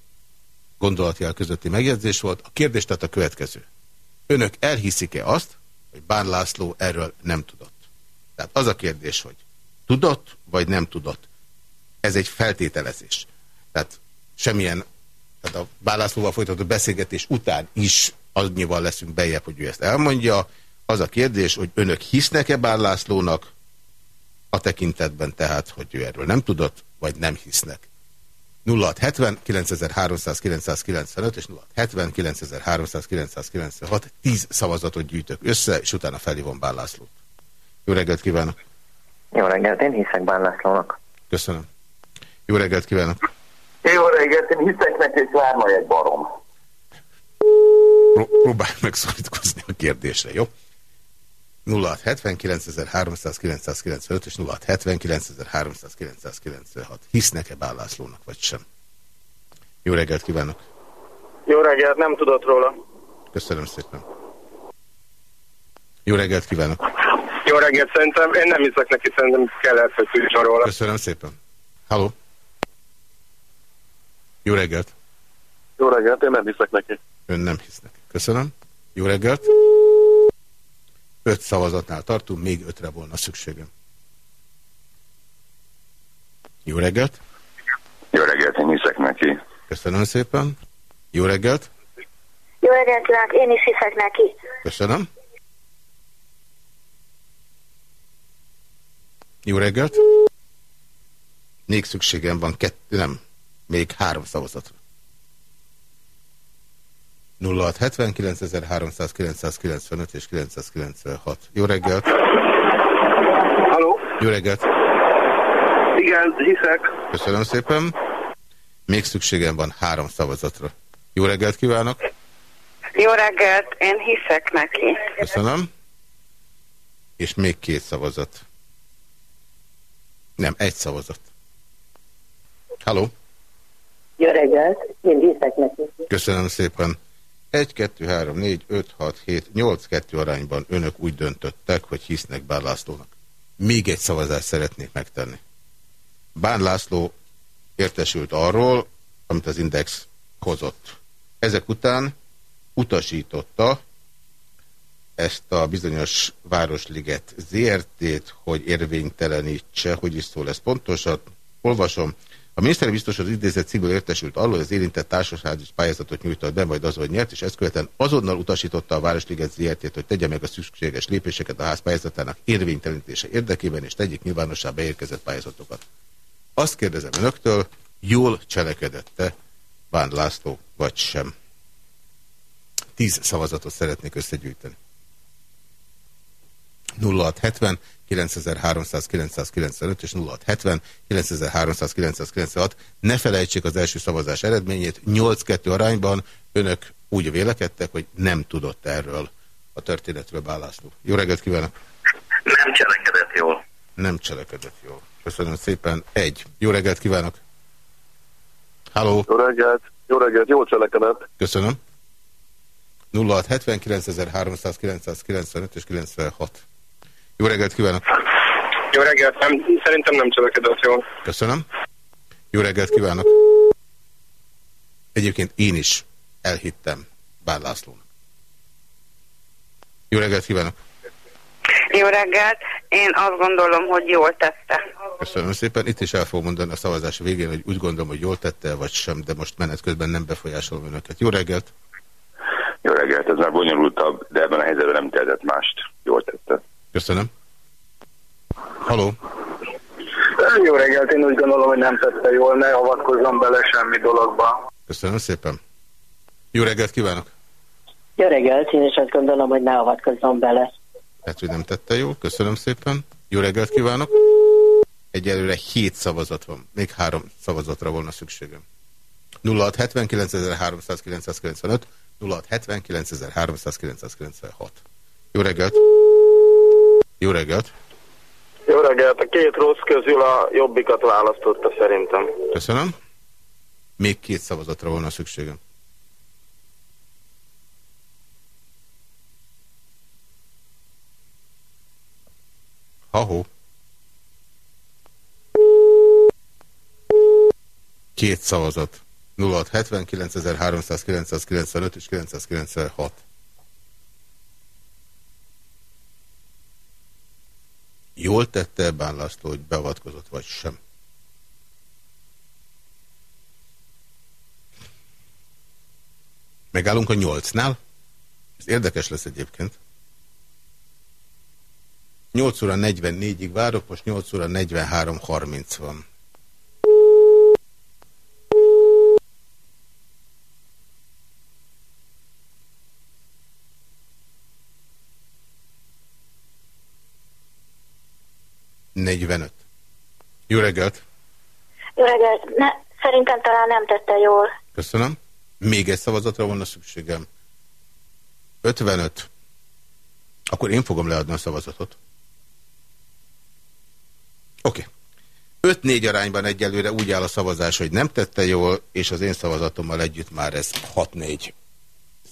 S2: gondolatjel közötti megjegyzés volt. A kérdés tehát a következő. Önök elhiszik-e azt, hogy Bán László erről nem tudott? Tehát az a kérdés, hogy tudott, vagy nem tudott. Ez egy feltételezés. Tehát semmilyen, tehát a Bán Lászlóval folytatott beszélgetés után is annyival leszünk bejebb, hogy ő ezt elmondja. Az a kérdés, hogy önök hisznek-e Bán Lászlónak, a tekintetben tehát, hogy ő erről nem tudott, vagy nem hisznek. 0670 9300 995 és 0670 9300 996 10 szavazatot gyűjtök össze, és utána felhívom Bán Lászlót. Jó reggelt kívánok!
S3: Jó reggelt, én hiszek Bán Lászlónak.
S2: Köszönöm. Jó reggelt kívánok!
S3: Jó reggelt, én hiszek neki, hogy Várma egy barom.
S2: Próbálj megszorítkozni a kérdésre, jó? 0679.395 és 0679.396. Hisznek-e Bállászlónak, vagy sem? Jó reggelt kívánok!
S6: Jó reggelt, nem tudott róla.
S2: Köszönöm szépen. Jó reggelt kívánok!
S6: Jó reggelt, szerintem én nem hiszek neki, szerintem kellett, hogy tudjon róla.
S2: Köszönöm szépen. Halló! Jó reggelt!
S6: Jó reggelt, én nem hiszek neki.
S2: Ön nem hisznek. Köszönöm. Jó reggelt! Öt szavazatnál tartunk, még ötre volna szükségem. Jó reggelt!
S6: Jó reggelt, én hiszek neki.
S2: Köszönöm szépen. Jó reggelt!
S7: Jó reggelt én is hiszek neki.
S2: Köszönöm. Jó reggelt! Még szükségem van kettő, nem, még három szavazatra. 0670 és 996. Jó reggelt!
S6: Halló?
S2: Jó reggelt!
S6: Igen, hiszek.
S2: Köszönöm szépen. Még szükségem van három szavazatra. Jó reggelt kívánok!
S7: Jó reggelt, én hiszek neki.
S2: Köszönöm. És még két szavazat. Nem, egy szavazat. Halló!
S8: Jó reggelt, én hiszek neki.
S2: Köszönöm szépen. 1, 2, 3, 4, 5, 6, 7, 8, 2 arányban önök úgy döntöttek, hogy hisznek Bán Lászlónak. Még egy szavazást szeretnék megtenni. Bán László értesült arról, amit az Index hozott. Ezek után utasította ezt a bizonyos Városliget ZRT-t, hogy érvénytelenítse, hogy is szól ez pontosan. Olvasom. A miniszteri biztos az idézett cikkből értesült arról, hogy az érintett társaság is pályázatot nyújtott be, majd azon nyert, és ezt követően azonnal utasította a Városliget ZRT-t, hogy tegye meg a szükséges lépéseket a ház pályázatának érvénytelenítése érdekében, és tegyék nyilvánossá beérkezett pályázatokat. Azt kérdezem önöktől, jól cselekedette Bán László, vagy sem? Tíz szavazatot szeretnék összegyűjteni. 0670 9300 995 és 0670 9300 996. Ne felejtsék az első szavazás eredményét. 8-2 arányban önök úgy vélekedtek, hogy nem tudott erről a történetről Bálászló. Jó reggelt kívánok!
S3: Nem cselekedett jól.
S2: Nem cselekedett jól. Köszönöm szépen. Egy. Jó reggelt kívánok! Halló!
S6: Jó reggelt, jó reggelt, jól cselekedett.
S2: Köszönöm. 0679 995 és 96. Jó reggelt kívánok!
S6: Jó reggelt, nem, szerintem nem cselekedett jól.
S2: Köszönöm. Jó reggelt kívánok! Egyébként én is elhittem Bár Lászlón. Jó reggelt kívánok!
S7: Jó reggelt! Én azt gondolom, hogy jól tette.
S2: Köszönöm szépen. Itt is el fogom mondani a szavazás végén, hogy úgy gondolom, hogy jól tette, vagy sem, de most menet közben nem befolyásolom önöket. Jó reggelt!
S9: Jó reggelt, ez már bonyolultabb, de ebben a helyzetben nem tehetett mást. Jól tette.
S2: Köszönöm. Haló?
S3: Jó reggelt, én úgy gondolom, hogy nem tette jól, ne avatkozzon bele semmi dologba.
S2: Köszönöm szépen. Jó reggelt kívánok!
S8: Jó reggelt, én is azt gondolom, hogy ne avatkozzon bele.
S2: Hát, hogy nem tette jól. Köszönöm szépen. Jó reggelt kívánok! Egyelőre 7 szavazat van. Még három szavazatra volna szükségem. 0679.395 0679.396 Jó reggelt! Jó reggelt!
S6: Jó reggelt, a két rossz közül a jobbikat választotta szerintem.
S2: Köszönöm. Még két szavazatra volna szükségem. Ha-ho. Két szavazat. 0679.395 és 996. Jól tette Bán László, hogy beavatkozott, vagy sem? Megállunk a nyolcnál. Ez érdekes lesz egyébként. 8 óra 44-ig várok, most 8 óra 43.30 van. Negyvenöt. Jó reggelt!
S10: Jó reggelt! Ne, szerintem talán nem tette jól.
S2: Köszönöm. Még egy szavazatra volna szükségem. 55. Akkor én fogom leadni a szavazatot. Oké. Okay. 5-4 arányban egyelőre úgy áll a szavazás, hogy nem tette jól, és az én szavazatommal együtt már ez 6-4.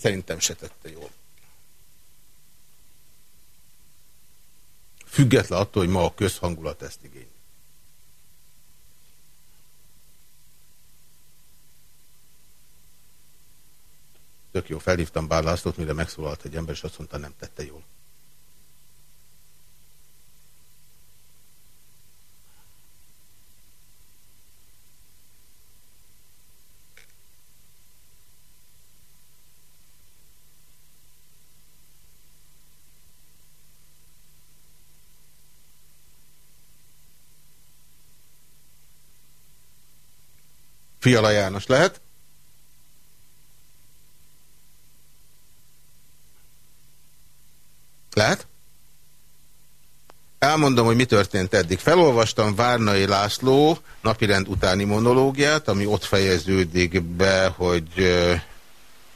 S2: Szerintem se tette jól. Független attól, hogy ma a közhangulat ezt igény. Tök jó, felhívtam Bár Lászlót, mire megszólalt egy ember, és azt mondta, nem tette jól. Fiala János lehet? Lehet? Elmondom, hogy mi történt eddig. Felolvastam Várnai László napirend utáni monológiát, ami ott fejeződik be, hogy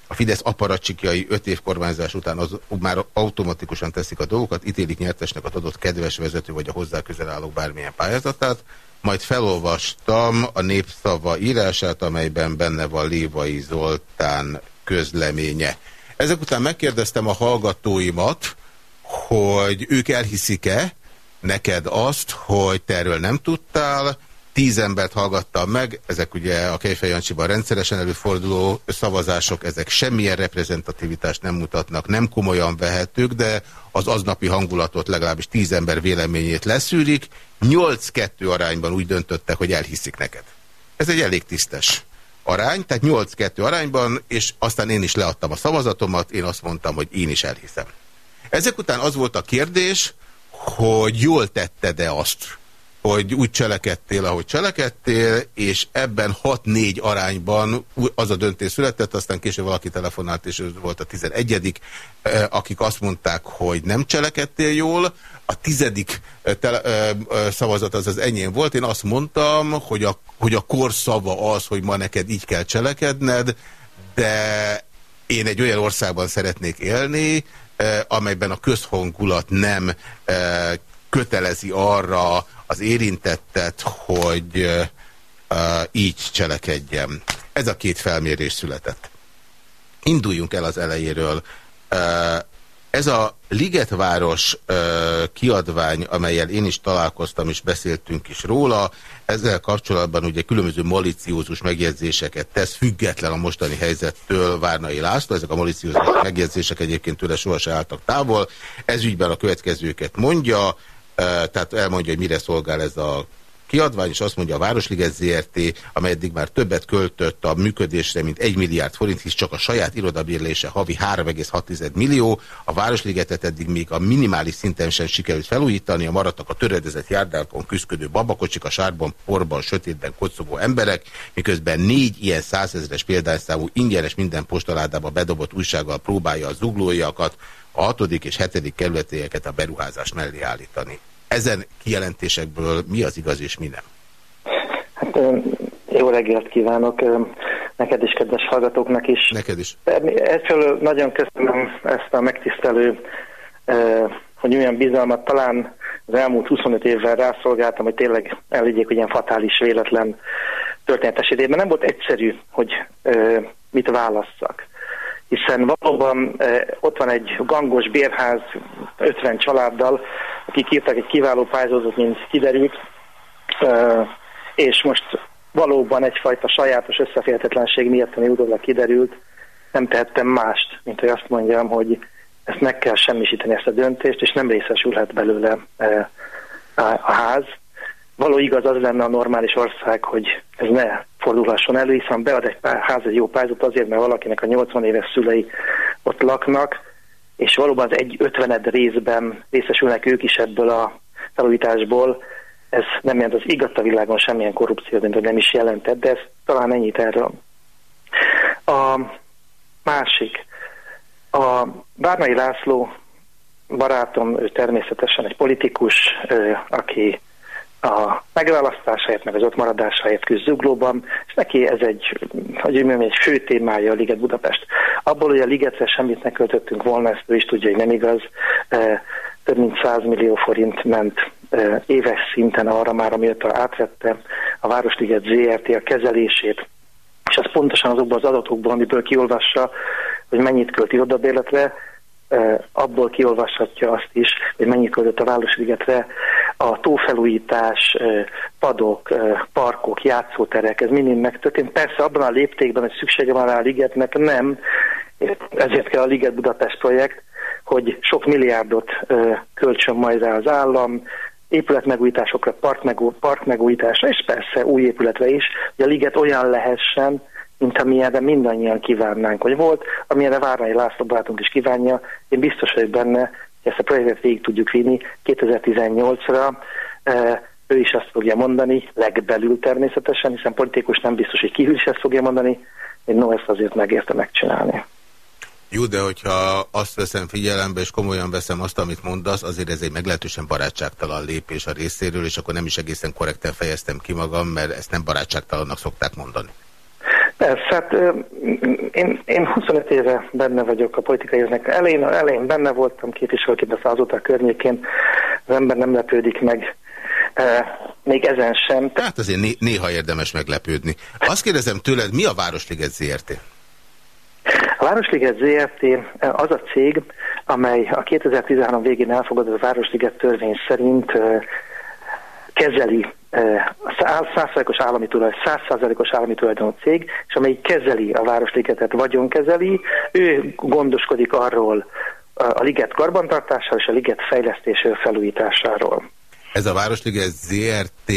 S2: a Fidesz aparacsikjai öt év kormányzás után az, már automatikusan teszik a dolgokat, ítélik nyertesnek az adott kedves vezető, vagy a hozzá közel állók bármilyen pályázatát. Majd felolvastam a népszava írását, amelyben benne van Lévai Zoltán közleménye. Ezek után megkérdeztem a hallgatóimat, hogy ők elhiszik-e neked azt, hogy te erről nem tudtál, tíz embert hallgattam meg, ezek ugye a Kejfej rendszeresen előforduló szavazások, ezek semmilyen reprezentativitást nem mutatnak, nem komolyan vehetők, de az aznapi hangulatot legalábbis tíz ember véleményét leszűrik, 8-2 arányban úgy döntöttek, hogy elhiszik neked. Ez egy elég tisztes arány, tehát 8-2 arányban, és aztán én is leadtam a szavazatomat, én azt mondtam, hogy én is elhiszem. Ezek után az volt a kérdés, hogy jól tetted-e azt, hogy úgy cselekedtél, ahogy cselekedtél, és ebben 6-4 arányban az a döntés született, aztán később valaki telefonált, és ez volt a 11 eh, akik azt mondták, hogy nem cselekedtél jól. A tizedik eh, eh, szavazat az az enyém volt. Én azt mondtam, hogy a, hogy a korszava az, hogy ma neked így kell cselekedned, de én egy olyan országban szeretnék élni, amelyben a közhangulat nem kötelezi arra az érintettet, hogy így cselekedjem. Ez a két felmérés született. Induljunk el az elejéről. Ez a Ligetváros kiadvány, amelyel én is találkoztam, és beszéltünk is róla, ezzel kapcsolatban ugye különböző maliciózus megjegyzéseket tesz, független a mostani helyzettől Várnai László. Ezek a maliciózus megjegyzések egyébként tőle sohasem álltak távol. Ez ügyben a következőket mondja, tehát elmondja, hogy mire szolgál ez a kiadvány, és azt mondja a Városliget ZRT, amely eddig már többet költött a működésre, mint 1 milliárd forint, hisz csak a saját irodabérlése havi 3,6 millió. A Városligetet eddig még a minimális szinten sem sikerült felújítani, a maradtak a töredezett járdákon küzdködő babakocsik, a sárban, porban, sötétben kocogó emberek, miközben négy ilyen százezres példányszámú ingyenes minden postaládába bedobott újsággal próbálja a zuglóiakat, a hatodik és hetedik kerületieket a beruházás mellé állítani. Ezen kijelentésekből mi az igaz és mi nem?
S11: Hát, jó reggelt kívánok! Neked is, kedves hallgatóknak is.
S2: Neked is.
S11: Egyfelől nagyon köszönöm ezt a megtisztelő, hogy olyan bizalmat talán az elmúlt 25 évvel rászolgáltam, hogy tényleg elvigyék, ilyen fatális, véletlen történetes idejében. Nem volt egyszerű, hogy mit válasszak hiszen valóban ott van egy gangos bérház 50 családdal, akik írtak egy kiváló pályázatot, mint kiderült, és most valóban egyfajta sajátos összeférhetetlenség miatt, ami utólag kiderült, nem tehettem mást, mint hogy azt mondjam, hogy ezt meg kell semmisíteni ezt a döntést, és nem részesülhet belőle a ház. Való igaz az lenne a normális ország, hogy ez ne fordulhasson elő, hiszen bead egy ház egy jó pályázat azért, mert valakinek a 80 éves szülei ott laknak, és valóban az egy ötvened részben részesülnek ők is ebből a felújításból. Ez nem jelent az igaz a világon semmilyen korrupció, mint nem is jelentett, de ez talán ennyit erről. A másik, a Bárnai László barátom, ő természetesen egy politikus, aki a megválasztásáért, meg az ott maradásáért küzd és neki ez egy, hogy mondjam, egy fő témája a Liget Budapest. Abból, hogy a Ligetre semmit ne költöttünk volna, ezt ő is tudja, hogy nem igaz. Több mint 100 millió forint ment éves szinten arra már, amióta átvette a Városliget ZRT a kezelését, és az pontosan azokban az adatokból, amiből kiolvassa, hogy mennyit költ irodabérletre, abból kiolvashatja azt is, hogy mennyit költött a Városligetre a tófelújítás, padok, parkok, játszóterek, ez mind megtörtént. Persze abban a léptékben, hogy szüksége van rá a ligetnek, nem, ezért kell a Liget Budapest projekt, hogy sok milliárdot költsön majd rá az állam, épületmegújításokra, parkmegújításra, és persze új épületre is, hogy a liget olyan lehessen, mint amilyenre mindannyian kívánnánk, hogy volt, amilyenre Várnai László barátunk is kívánja. Én biztos vagyok benne, hogy ezt a projektet végig tudjuk vinni 2018-ra. Ő is azt fogja mondani, legbelül természetesen, hiszen politikus nem biztos, hogy kívül is ezt fogja mondani. Én no, ezt azért megérte megcsinálni.
S2: Jó, de hogyha azt veszem figyelembe, és komolyan veszem azt, amit mondasz, azért ez egy meglehetősen barátságtalan lépés a részéről, és akkor nem is egészen korrekten fejeztem ki magam, mert ezt nem barátságtalannak szokták mondani.
S11: Persze, hát én, én 25 éve benne vagyok a politikai évnek. Elején, elején benne voltam képviselőként a azóta környékén, az ember nem lepődik meg még ezen sem.
S2: Tehát azért né néha érdemes meglepődni. Azt kérdezem tőled, mi a Városliget ZRT?
S11: A Városliget ZRT az a cég, amely a 2013 végén elfogadott a Városliget törvény szerint kezeli százszázalékos állami tulajdon, százszázalékos állami tulajdonú cég, és amelyik kezeli a Városligetet, vagyonkezeli, ő gondoskodik arról a liget karbantartásáról és a liget fejlesztéséről, felújításáról.
S2: Ez a Városliget ZRT,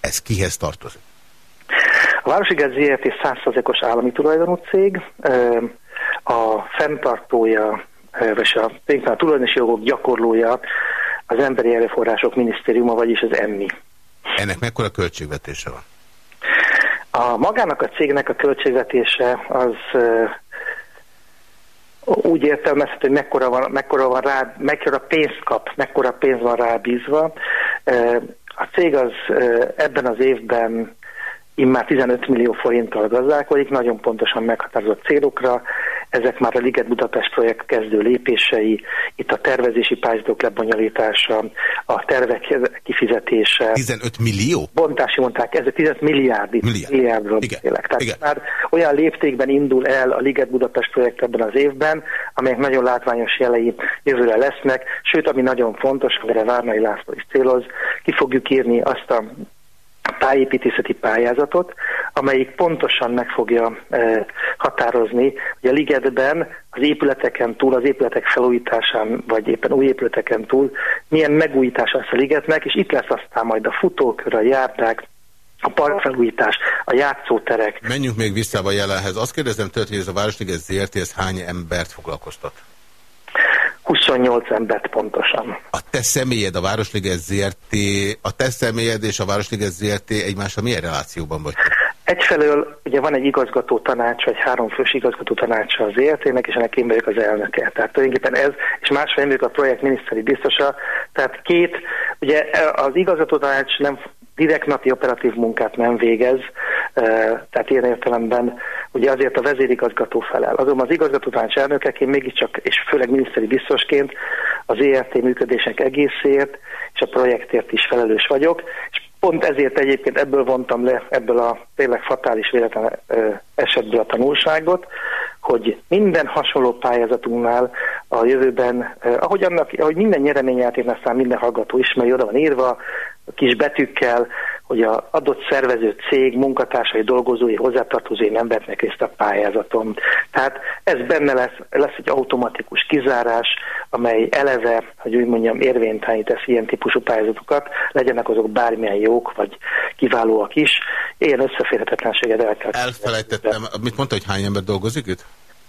S2: ez kihez tartozik?
S11: A Városliget ZRT százszázalékos állami tulajdonú cég, a fenntartója, és a, a tulajdonosi jogok gyakorlója az Emberi Erőforrások Minisztériuma, vagyis az EMMI.
S2: Ennek mekkora költségvetése van?
S11: A magának a cégnek a költségvetése az úgy értelmezhető, hogy mekkora, van, mekkora, van rá, mekkora pénzt kap, mekkora pénz van rábízva. A cég az ebben az évben immár 15 millió forinttal gazdálkodik, nagyon pontosan meghatározott célokra, ezek már a Liget Budapest projekt kezdő lépései, itt a tervezési pályázatok lebonyolítása, a tervek kifizetése.
S2: 15 millió?
S11: Bontási mondták, ez a 15 milliárd, milliárd. milliárdról Igen. beszélek. Tehát Igen. már olyan léptékben indul el a Liget Budapest projekt ebben az évben, amelyek nagyon látványos jelei jövőre lesznek, sőt, ami nagyon fontos, amire Várnai László is céloz, ki fogjuk írni azt a tájépítészeti pályázatot, amelyik pontosan meg fogja e, határozni, hogy a ligetben az épületeken túl, az épületek felújításán, vagy éppen új épületeken túl milyen megújítás lesz a ligetnek, és itt lesz aztán majd a futókör, a járdák, a parkfelújítás, a játszóterek.
S2: Menjünk még vissza a jelenhez. Azt kérdezem tőled, hogy ez a Városliget ZRT, ez hány embert foglalkoztat?
S11: 28 embert pontosan.
S2: A te személyed, a Városliget ZRT, a te személyed és a Városliget ZRT egymással milyen relációban vagy?
S11: Egyfelől ugye van egy igazgató tanács, vagy három fős igazgató tanácsa az ZRT-nek, és ennek én vagyok az elnöke. Tehát tulajdonképpen ez, és másfél vagyok a projekt miniszteri biztosa. Tehát két, ugye az igazgató tanács nem direkt napi operatív munkát nem végez, tehát ilyen értelemben ugye azért a vezérigazgató felel. Azonban az igazgató tanács elnökeként mégiscsak, és főleg miniszteri biztosként az ERT működések egészért és a projektért is felelős vagyok, és pont ezért egyébként ebből vontam le, ebből a tényleg fatális véletlen esetből a tanulságot, hogy minden hasonló pályázatunknál a jövőben, ahogy, annak, ahogy minden nyereményelt én aztán minden hallgató ismeri, oda van írva, kis betűkkel, hogy az adott szervező cég munkatársai, dolgozói, hozzátartozói nem vetnek részt a pályázaton. Tehát ez benne lesz, lesz egy automatikus kizárás, amely eleve, hogy úgy mondjam, érvénytani tesz ilyen típusú pályázatokat, legyenek azok bármilyen jók, vagy kiválóak is. Ilyen összeférhetetlenséget el kell.
S2: Elfelejtettem, mit mondta, hogy hány ember dolgozik itt?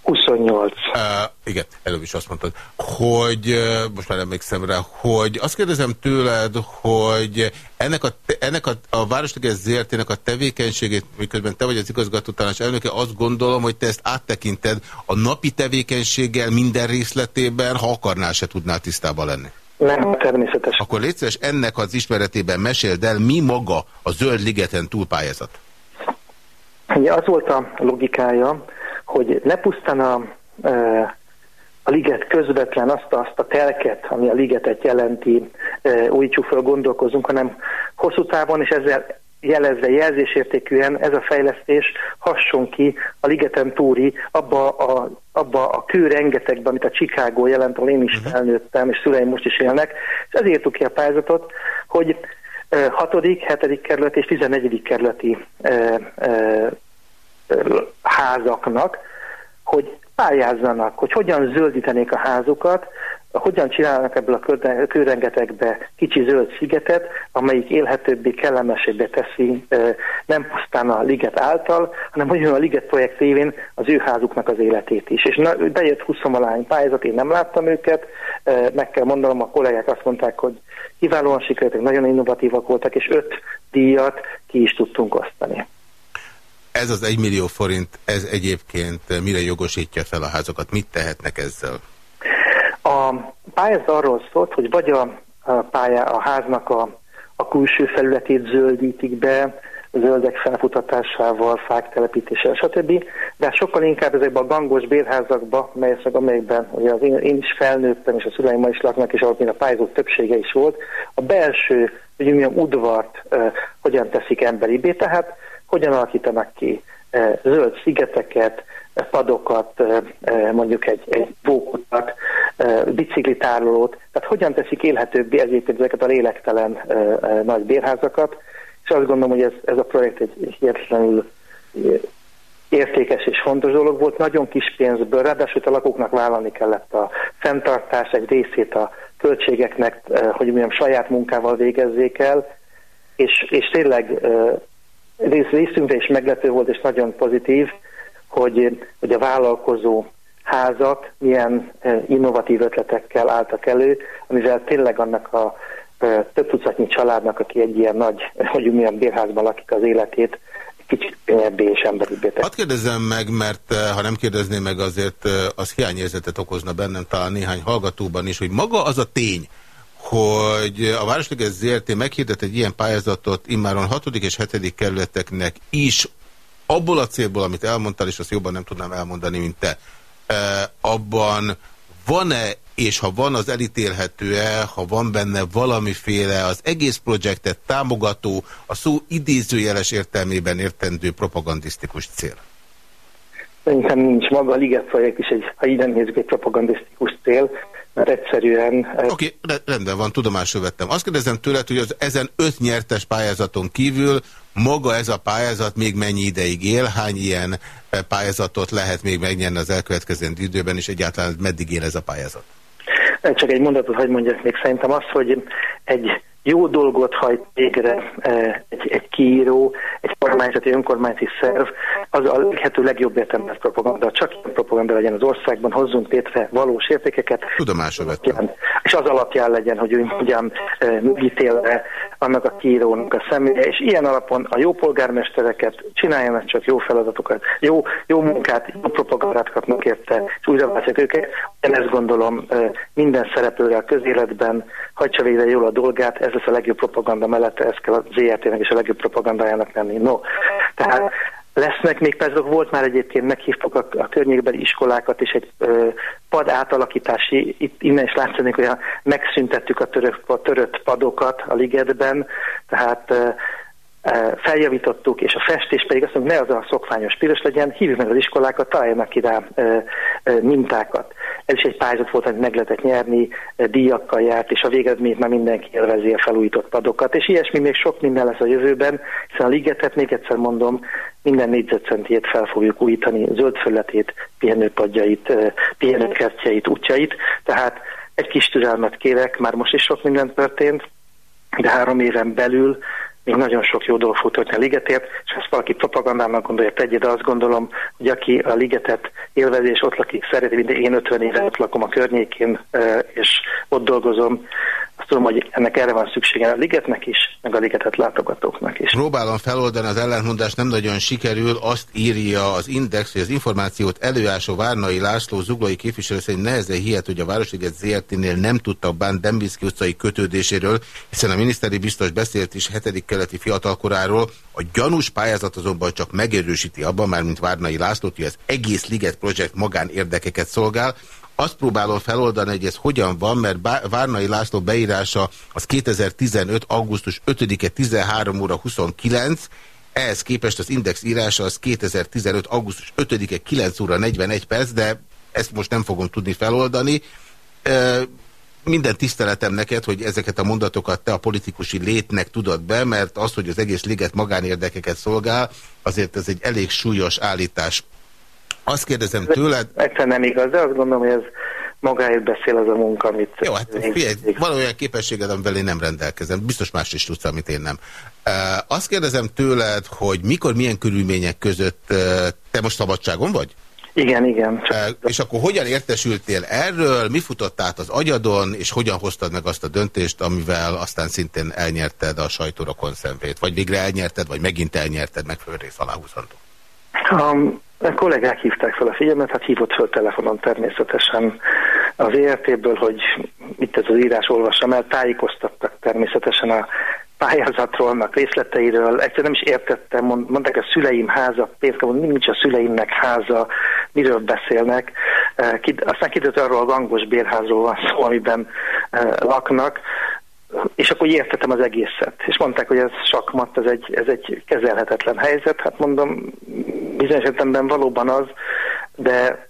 S11: 28. Uh,
S2: igen, előbb is azt mondtad, hogy most már emlékszem rá, hogy azt kérdezem tőled, hogy ennek a, ennek a, a Városliges ZRT-nek a tevékenységét, miközben te vagy az igazgató tanács elnöke, azt gondolom, hogy te ezt áttekinted a napi tevékenységgel minden részletében, ha akarnál, se tudnál tisztában lenni.
S11: Nem, természetesen.
S2: Akkor légy szíves, ennek az ismeretében meséld el, mi maga a Zöld Ligeten túlpályázat?
S11: Ugye az volt a logikája, hogy ne pusztán a, a liget közvetlen azt a, azt a telket, ami a ligetet jelenti, újítsuk fel, gondolkozunk, hanem hosszú távon, és ezzel jelezve jelzésértékűen ez a fejlesztés hasson ki a ligeten túri, abba a, abba a kő amit a Chicago jelent, ahol én is mhm. felnőttem, és szüleim most is élnek, és ezért írtuk ki a pályázatot, hogy 6., 7. kerület és 14. kerületi házaknak, hogy pályázzanak, hogy hogyan zöldítenék a házukat, hogyan csinálnak ebből a kőrengetekbe kicsi zöld szigetet, amelyik élhetőbbé, kellemesebbé teszi nem pusztán a liget által, hanem hogy a liget projekt évén az ő házuknak az életét is. És na, bejött 20 alány pályázat, én nem láttam őket, meg kell mondanom, a kollégák azt mondták, hogy kiválóan sikerültek, nagyon innovatívak voltak, és öt díjat ki is tudtunk osztani.
S2: Ez az egy millió forint, ez egyébként mire jogosítja fel a házakat? Mit tehetnek ezzel?
S11: A pályázat arról szólt, hogy vagy a, pályá, a háznak a, a külső felületét zöldítik be, zöldek felfutatásával, fák telepítéssel, stb. De sokkal inkább ezekben a gangos bérházakba, melyek, amelyekben ugye az én, én is felnőttem, és a szüleim ma is laknak, és ahol a pályázók többsége is volt, a belső, hogy milyen udvart uh, hogyan teszik emberibé, tehát hogyan alakítanak ki eh, zöld szigeteket, eh, padokat, eh, mondjuk egy, egy bókutat, biciklitárolót, tehát hogyan teszik élhetőbbé ezért ezeket a lélektelen nagy bérházakat, és azt gondolom, hogy ez, ez a projekt egy hihetetlenül értékes és fontos dolog volt, nagyon kis pénzből, ráadásul a lakóknak vállalni kellett a fenntartás egy részét a költségeknek, hogy mondjam, saját munkával végezzék el, és, és tényleg rész, részünkre is meglepő volt, és nagyon pozitív, hogy, hogy a vállalkozó házak milyen eh, innovatív ötletekkel álltak elő, amivel tényleg annak a eh, több tucatnyi családnak, aki egy ilyen nagy, hogy milyen bérházban lakik az életét, kicsit könnyebbé és emberibbé
S2: Hadd kérdezzem meg, mert eh, ha nem kérdezném meg, azért az hiányérzetet okozna bennem talán néhány hallgatóban is, hogy maga az a tény, hogy a Városliges ZRT meghirdet egy ilyen pályázatot immáron 6. és 7. kerületeknek is, abból a célból, amit elmondtál, és azt jobban nem tudnám elmondani, mint te, e, abban van-e és ha van, az elítélhető-e, ha van benne valamiféle az egész projektet támogató, a szó idézőjeles értelmében értendő propagandisztikus cél?
S11: Szerintem nincs maga a Liget projekt is, egy, ha így nem nézzük, egy propagandisztikus cél, mert egyszerűen...
S2: Oké, okay, rendben van, tudomásul vettem. Azt kérdezem tőled, hogy az ezen öt nyertes pályázaton kívül maga ez a pályázat még mennyi ideig él, hány ilyen pályázatot lehet még megnyerni az elkövetkező időben, és egyáltalán meddig él ez a pályázat?
S11: Csak egy mondatot hagy mondjak még, szerintem az, hogy egy jó dolgot hajt végre egy, egy kiíró, egy kormányzati, önkormányzati szerv, az a lehető legjobb értelmes propaganda. Csak ilyen propaganda legyen az országban, hozzunk létre valós értékeket.
S2: Tudomásra vettem.
S11: És az alapján legyen, hogy ő ugyan megítélve annak a kiírónak a személye, és ilyen alapon a jó polgármestereket csináljanak csak jó feladatokat, jó, jó munkát, jó propagandát kapnak érte, és újra veszek őket. Én ezt gondolom minden szereplőre a közéletben, hagyja végre jól a dolgát, ez lesz a legjobb propaganda mellette, ez kell a ZRT-nek is a legjobb propagandájának lenni. No, tehát lesznek még persze, volt már egyébként, meghívtuk a, a környékbeli iskolákat, és egy ö, pad átalakítási, itt innen is látszik, hogy megszüntettük a, török, a törött padokat a ligetben, tehát ö, feljavítottuk, és a festés pedig azt mondjuk, ne az a szokványos piros legyen, hívjuk meg az iskolákat, találjanak ki mintákat. Ez is egy pályázat volt, amit meg lehetett nyerni, díjakkal járt, és a végeredményt már mindenki élvezi a felújított padokat. És ilyesmi még sok minden lesz a jövőben, hiszen a ligetet, még egyszer mondom, minden négyzetcentiét fel fogjuk újítani, zöld felületét, pihenőpadjait, pihenőkertjeit, útjait, tehát egy kis türelmet kérek, már most is sok minden történt, de három éven belül még nagyon sok jó dolog fog történni a ligetért, és ezt valaki propagandának gondolja, tegye, de azt gondolom, hogy aki a ligetet élvezi és ott lakik, szereti, mint én 50 éve ott lakom a környékén, és ott dolgozom, azt tudom, hogy ennek erre van szüksége a ligetnek is, meg a ligetet látogatóknak is.
S2: Próbálom feloldani az ellentmondást, nem nagyon sikerül. Azt írja az Index, hogy az információt előásó Várnai László zuglói képviselő szerint nehezen hihet, hogy a Városliget ZRT-nél nem tudtak bán Dembicki utcai kötődéséről, hiszen a miniszteri biztos beszélt is hetedik keleti fiatalkoráról. A gyanús pályázat azonban csak megerősíti abban, már mint Várnai Lászlót, hogy az egész Liget projekt magánérdekeket szolgál azt próbálom feloldani, hogy ez hogyan van, mert Várnai László beírása az 2015. augusztus 5-e 13 óra 29, ehhez képest az index írása az 2015. augusztus 5-e 9 óra 41 perc, de ezt most nem fogom tudni feloldani. Minden tiszteletem neked, hogy ezeket a mondatokat te a politikusi létnek tudod be, mert az, hogy az egész liget magánérdekeket szolgál, azért ez egy elég súlyos állítás. Azt kérdezem tőled...
S11: Egyszerűen nem igaz, de azt gondolom, hogy ez magáért beszél az a munka, amit...
S2: Jó, hát figyelj, van olyan képességed, amivel én nem rendelkezem. Biztos más is tudsz, amit én nem. Uh, azt kérdezem tőled, hogy mikor, milyen körülmények között uh, te most szabadságon vagy?
S11: Igen, igen.
S2: Csak... Uh, és akkor hogyan értesültél erről, mi futott át az agyadon, és hogyan hoztad meg azt a döntést, amivel aztán szintén elnyerted a sajtóra konszemvét? Vagy végre elnyerted, vagy megint elnyerted, meg fölrész aláhúzandó?
S11: Um, a kollégák hívták fel a figyelmet, hát hívott föl telefonon természetesen az ERT-ből, hogy mit ez az írás olvassam el, tájékoztattak természetesen a pályázatról, annak részleteiről. Egyszer nem is értettem, mondták a szüleim háza, például nincs a szüleimnek háza, miről beszélnek. Eh, aztán kiderült arról a gangos bérházról van szó, amiben eh, laknak és akkor értettem az egészet. És mondták, hogy ez sakmat, ez egy, ez egy kezelhetetlen helyzet. Hát mondom, bizonyos értelemben valóban az, de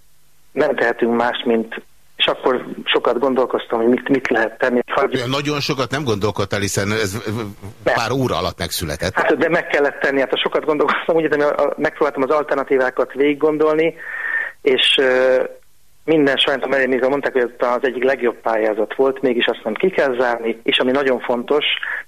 S11: nem tehetünk más, mint és akkor sokat gondolkoztam, hogy mit, mit lehet tenni.
S2: Hogy... Nagyon sokat nem gondolkodtál, hiszen ez pár óra alatt megszületett.
S11: Hát, de meg kellett tenni, hát sokat gondolkoztam, ugye, de megpróbáltam az alternatívákat végig gondolni, és minden sajnálatom ellenére mondták, hogy az egyik legjobb pályázat volt, mégis azt nem ki kell zárni, és ami nagyon fontos,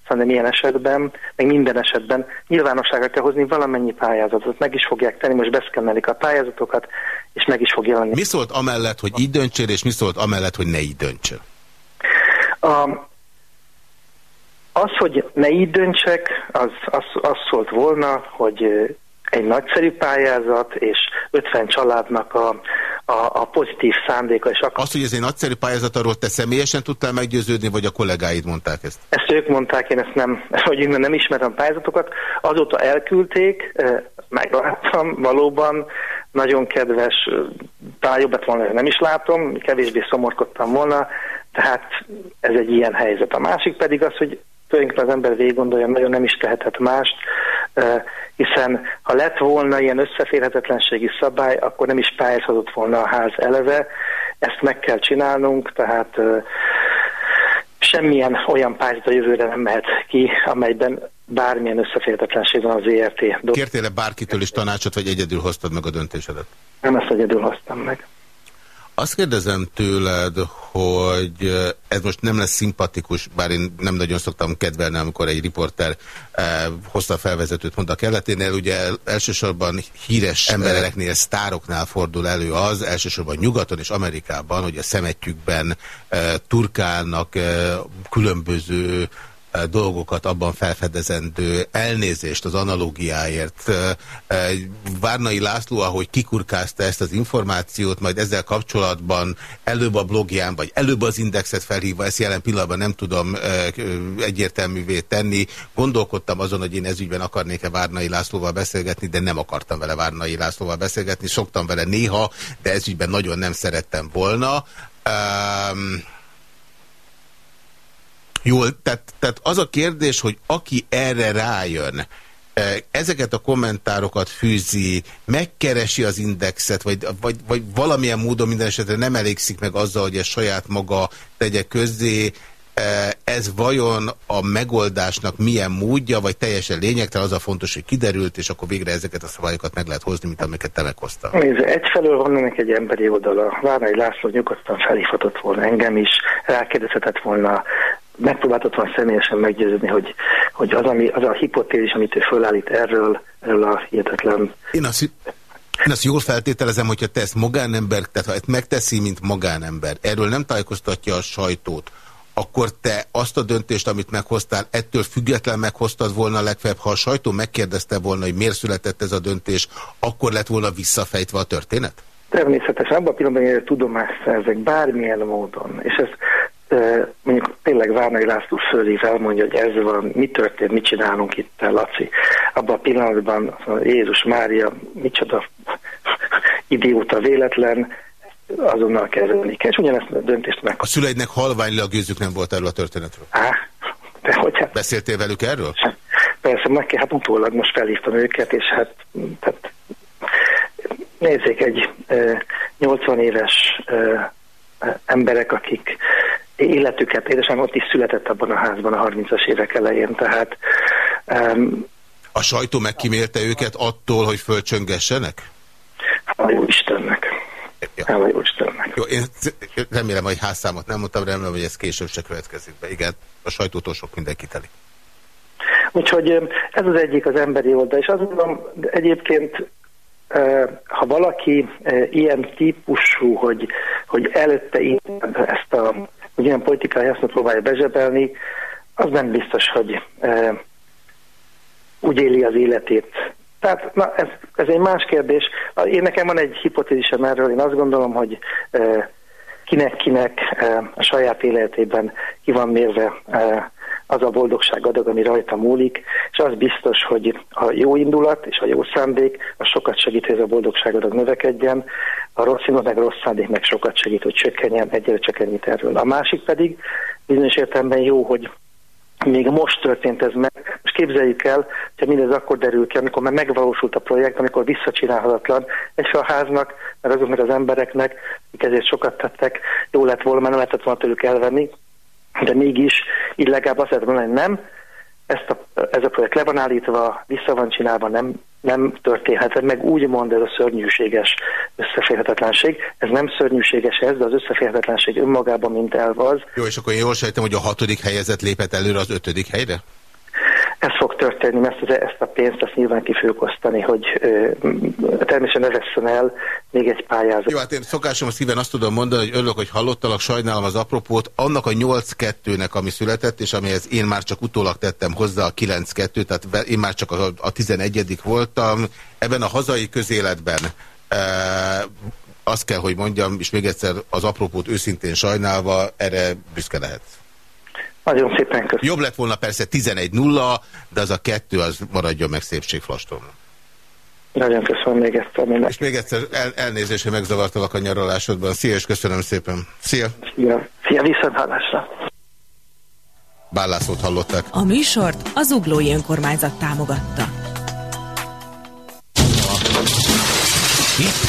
S11: szerintem ilyen esetben, meg minden esetben nyilvánosságra kell hozni valamennyi pályázatot, meg is fogják tenni, most beszkennelik a pályázatokat, és meg is fog jelenni.
S2: Mi szólt amellett, hogy így döntsél, és mi szólt amellett, hogy ne így döntsél?
S11: A, az, hogy ne így döntsek, az, az, az szólt volna, hogy egy nagyszerű pályázat, és 50 családnak a, a, a pozitív szándéka. És
S2: akkor... Azt, hogy ez egy nagyszerű pályázat, arról te személyesen tudtál meggyőződni, vagy a kollégáid mondták ezt?
S11: Ezt ők mondták, én ezt nem, hogy én nem ismerem pályázatokat. Azóta elküldték, megláttam valóban, nagyon kedves, talán jobbet volna, nem is látom, kevésbé szomorkodtam volna, tehát ez egy ilyen helyzet. A másik pedig az, hogy tulajdonképpen az ember végig gondolja, nagyon nem is tehetett mást, hiszen ha lett volna ilyen összeférhetetlenségi szabály, akkor nem is pályázhatott volna a ház eleve, ezt meg kell csinálnunk, tehát semmilyen olyan pályázat a jövőre nem mehet ki, amelyben bármilyen összeférhetetlenség van az ERT.
S2: Kértél-e bárkitől is tanácsot, vagy egyedül hoztad meg a döntésedet?
S11: Nem ezt egyedül hoztam meg.
S2: Azt kérdezem tőled, hogy ez most nem lesz szimpatikus, bár én nem nagyon szoktam kedvelni, amikor egy riporter eh, hozta felvezetőt mond a kelleténél. Ugye elsősorban híres embereknél, sztároknál fordul elő az, elsősorban nyugaton és Amerikában, hogy a szemetjükben eh, turkálnak eh, különböző dolgokat abban felfedezendő elnézést az analógiáért. Várnai László, ahogy kikurkázta ezt az információt, majd ezzel kapcsolatban előbb a blogján, vagy előbb az indexet felhívva, ezt jelen pillanatban nem tudom egyértelművé tenni. Gondolkodtam azon, hogy én ezügyben akarnék-e Várnai Lászlóval beszélgetni, de nem akartam vele Várnai Lászlóval beszélgetni. Szoktam vele néha, de ezügyben nagyon nem szerettem volna. Um, Jól, tehát, tehát az a kérdés, hogy aki erre rájön, e, ezeket a kommentárokat fűzi, megkeresi az indexet, vagy, vagy, vagy valamilyen módon minden esetre nem elégszik meg azzal, hogy ez saját maga tegye közzé, e, ez vajon a megoldásnak milyen módja, vagy teljesen lényegtelen, az a fontos, hogy kiderült, és akkor végre ezeket a szabályokat meg lehet hozni, mint amiket te meghoztál.
S11: Nézd, egyfelől van ennek egy emberi oldala. Várnai László nyugodtan felhívhatott volna engem is, rákérdezhetett volna megpróbáltat van személyesen meggyőzni, hogy, hogy az, ami, az a hipotézis, amit ő fölállít erről, erről a hihetetlen...
S2: Én azt, én azt jól feltételezem, hogyha te ezt magánember, tehát ha ezt megteszi, mint magánember, erről nem tájékoztatja a sajtót, akkor te azt a döntést, amit meghoztál, ettől független meghoztad volna legfeljebb, ha a sajtó megkérdezte volna, hogy miért született ez a döntés, akkor lett volna visszafejtve a történet?
S11: Természetesen, abban a pillanatban, hogy tudomást szerzek bármilyen módon, és ez mondjuk tényleg Várnai László fölhív elmondja, hogy ez van, mi történt, mit csinálunk itt, Laci. Abban a pillanatban Jézus Mária, micsoda idióta véletlen, azonnal kezelni kell, és ugyanezt a döntést meg.
S2: A szüleidnek halványlag gőzük nem volt erről a történetről?
S11: Á, de hogy hát...
S2: Beszéltél velük erről?
S11: Persze, meg kell, hát utólag most felhívtam őket, és hát tehát, nézzék, egy e, 80 éves e, emberek, akik életüket, édesem ott is született abban a házban a 30-as évek elején, tehát... Um,
S2: a sajtó megkímélte őket attól, hogy fölcsöngessenek?
S11: A jó Istennek. Ja. A jó Istennek.
S2: Jó, én remélem, hogy házszámot nem mondtam, remélem, hogy ez később se következik be. Igen, a sajtótól sok mindenki teli.
S11: Úgyhogy ez az egyik az emberi oldal, és azt mondom, egyébként ha valaki ilyen típusú, hogy, hogy előtte ezt a hogy ilyen politikai hasznot próbálja bezsebelni, az nem biztos, hogy e, úgy éli az életét. Tehát na, ez, ez egy más kérdés. Én nekem van egy hipotézisem erről, én azt gondolom, hogy e, kinek-kinek e, a saját életében ki van mérve e, az a boldogság adag, ami rajta múlik, és az biztos, hogy a jó indulat és a jó szándék az sokat segít, hogy ez a boldogság adag növekedjen, a rossz indulat meg rossz szándék meg sokat segít, hogy csökkenjen, egyre csak ennyit erről. A másik pedig bizonyos értelemben jó, hogy még most történt ez meg. Most képzeljük el, hogy mindez akkor derül ki, amikor már megvalósult a projekt, amikor visszacsinálhatatlan egy a háznak, mert azoknak az embereknek, akik ezért sokat tettek, jó lett volna, mert nem lehetett volna tőlük elvenni, de mégis így legalább azt lehet mondani, hogy nem, ezt a, ez a projekt le van állítva, vissza van csinálva, nem, nem történhet, meg úgy mond ez a szörnyűséges összeférhetetlenség. Ez nem szörnyűséges ez, de az összeférhetetlenség önmagában, mint elv az.
S2: Jó, és akkor én jól sejtem, hogy a hatodik helyezett lépett előre az ötödik helyre?
S11: Ez fog történni, mert ezt, ezt a pénzt ezt nyilván ki fogjuk osztani, hogy ö, természetesen ne veszem el még egy pályázat.
S2: Jó, hát én szokásom a szíven azt tudom mondani, hogy örülök, hogy hallottalak, sajnálom az apropót. Annak a 8-2-nek, ami született, és amihez én már csak utólag tettem hozzá a 9-2, tehát én már csak a, a 11 voltam. Ebben a hazai közéletben e, azt kell, hogy mondjam, és még egyszer az apropót őszintén sajnálva, erre büszke lehetsz.
S11: Nagyon szépen köszönöm.
S2: Jobb lett volna persze 11-0, de az a kettő az maradjon meg szépségflaston.
S11: Nagyon köszönöm még ezt a mindent.
S2: És még egyszer el, elnézést, hogy megzavartalak a nyaralásodban. Szia, és köszönöm szépen. Szia!
S11: Szia, Szia viszont hallásra!
S2: Bállászót hallották.
S5: A műsort az Uglói Önkormányzat támogatta.
S1: Itt.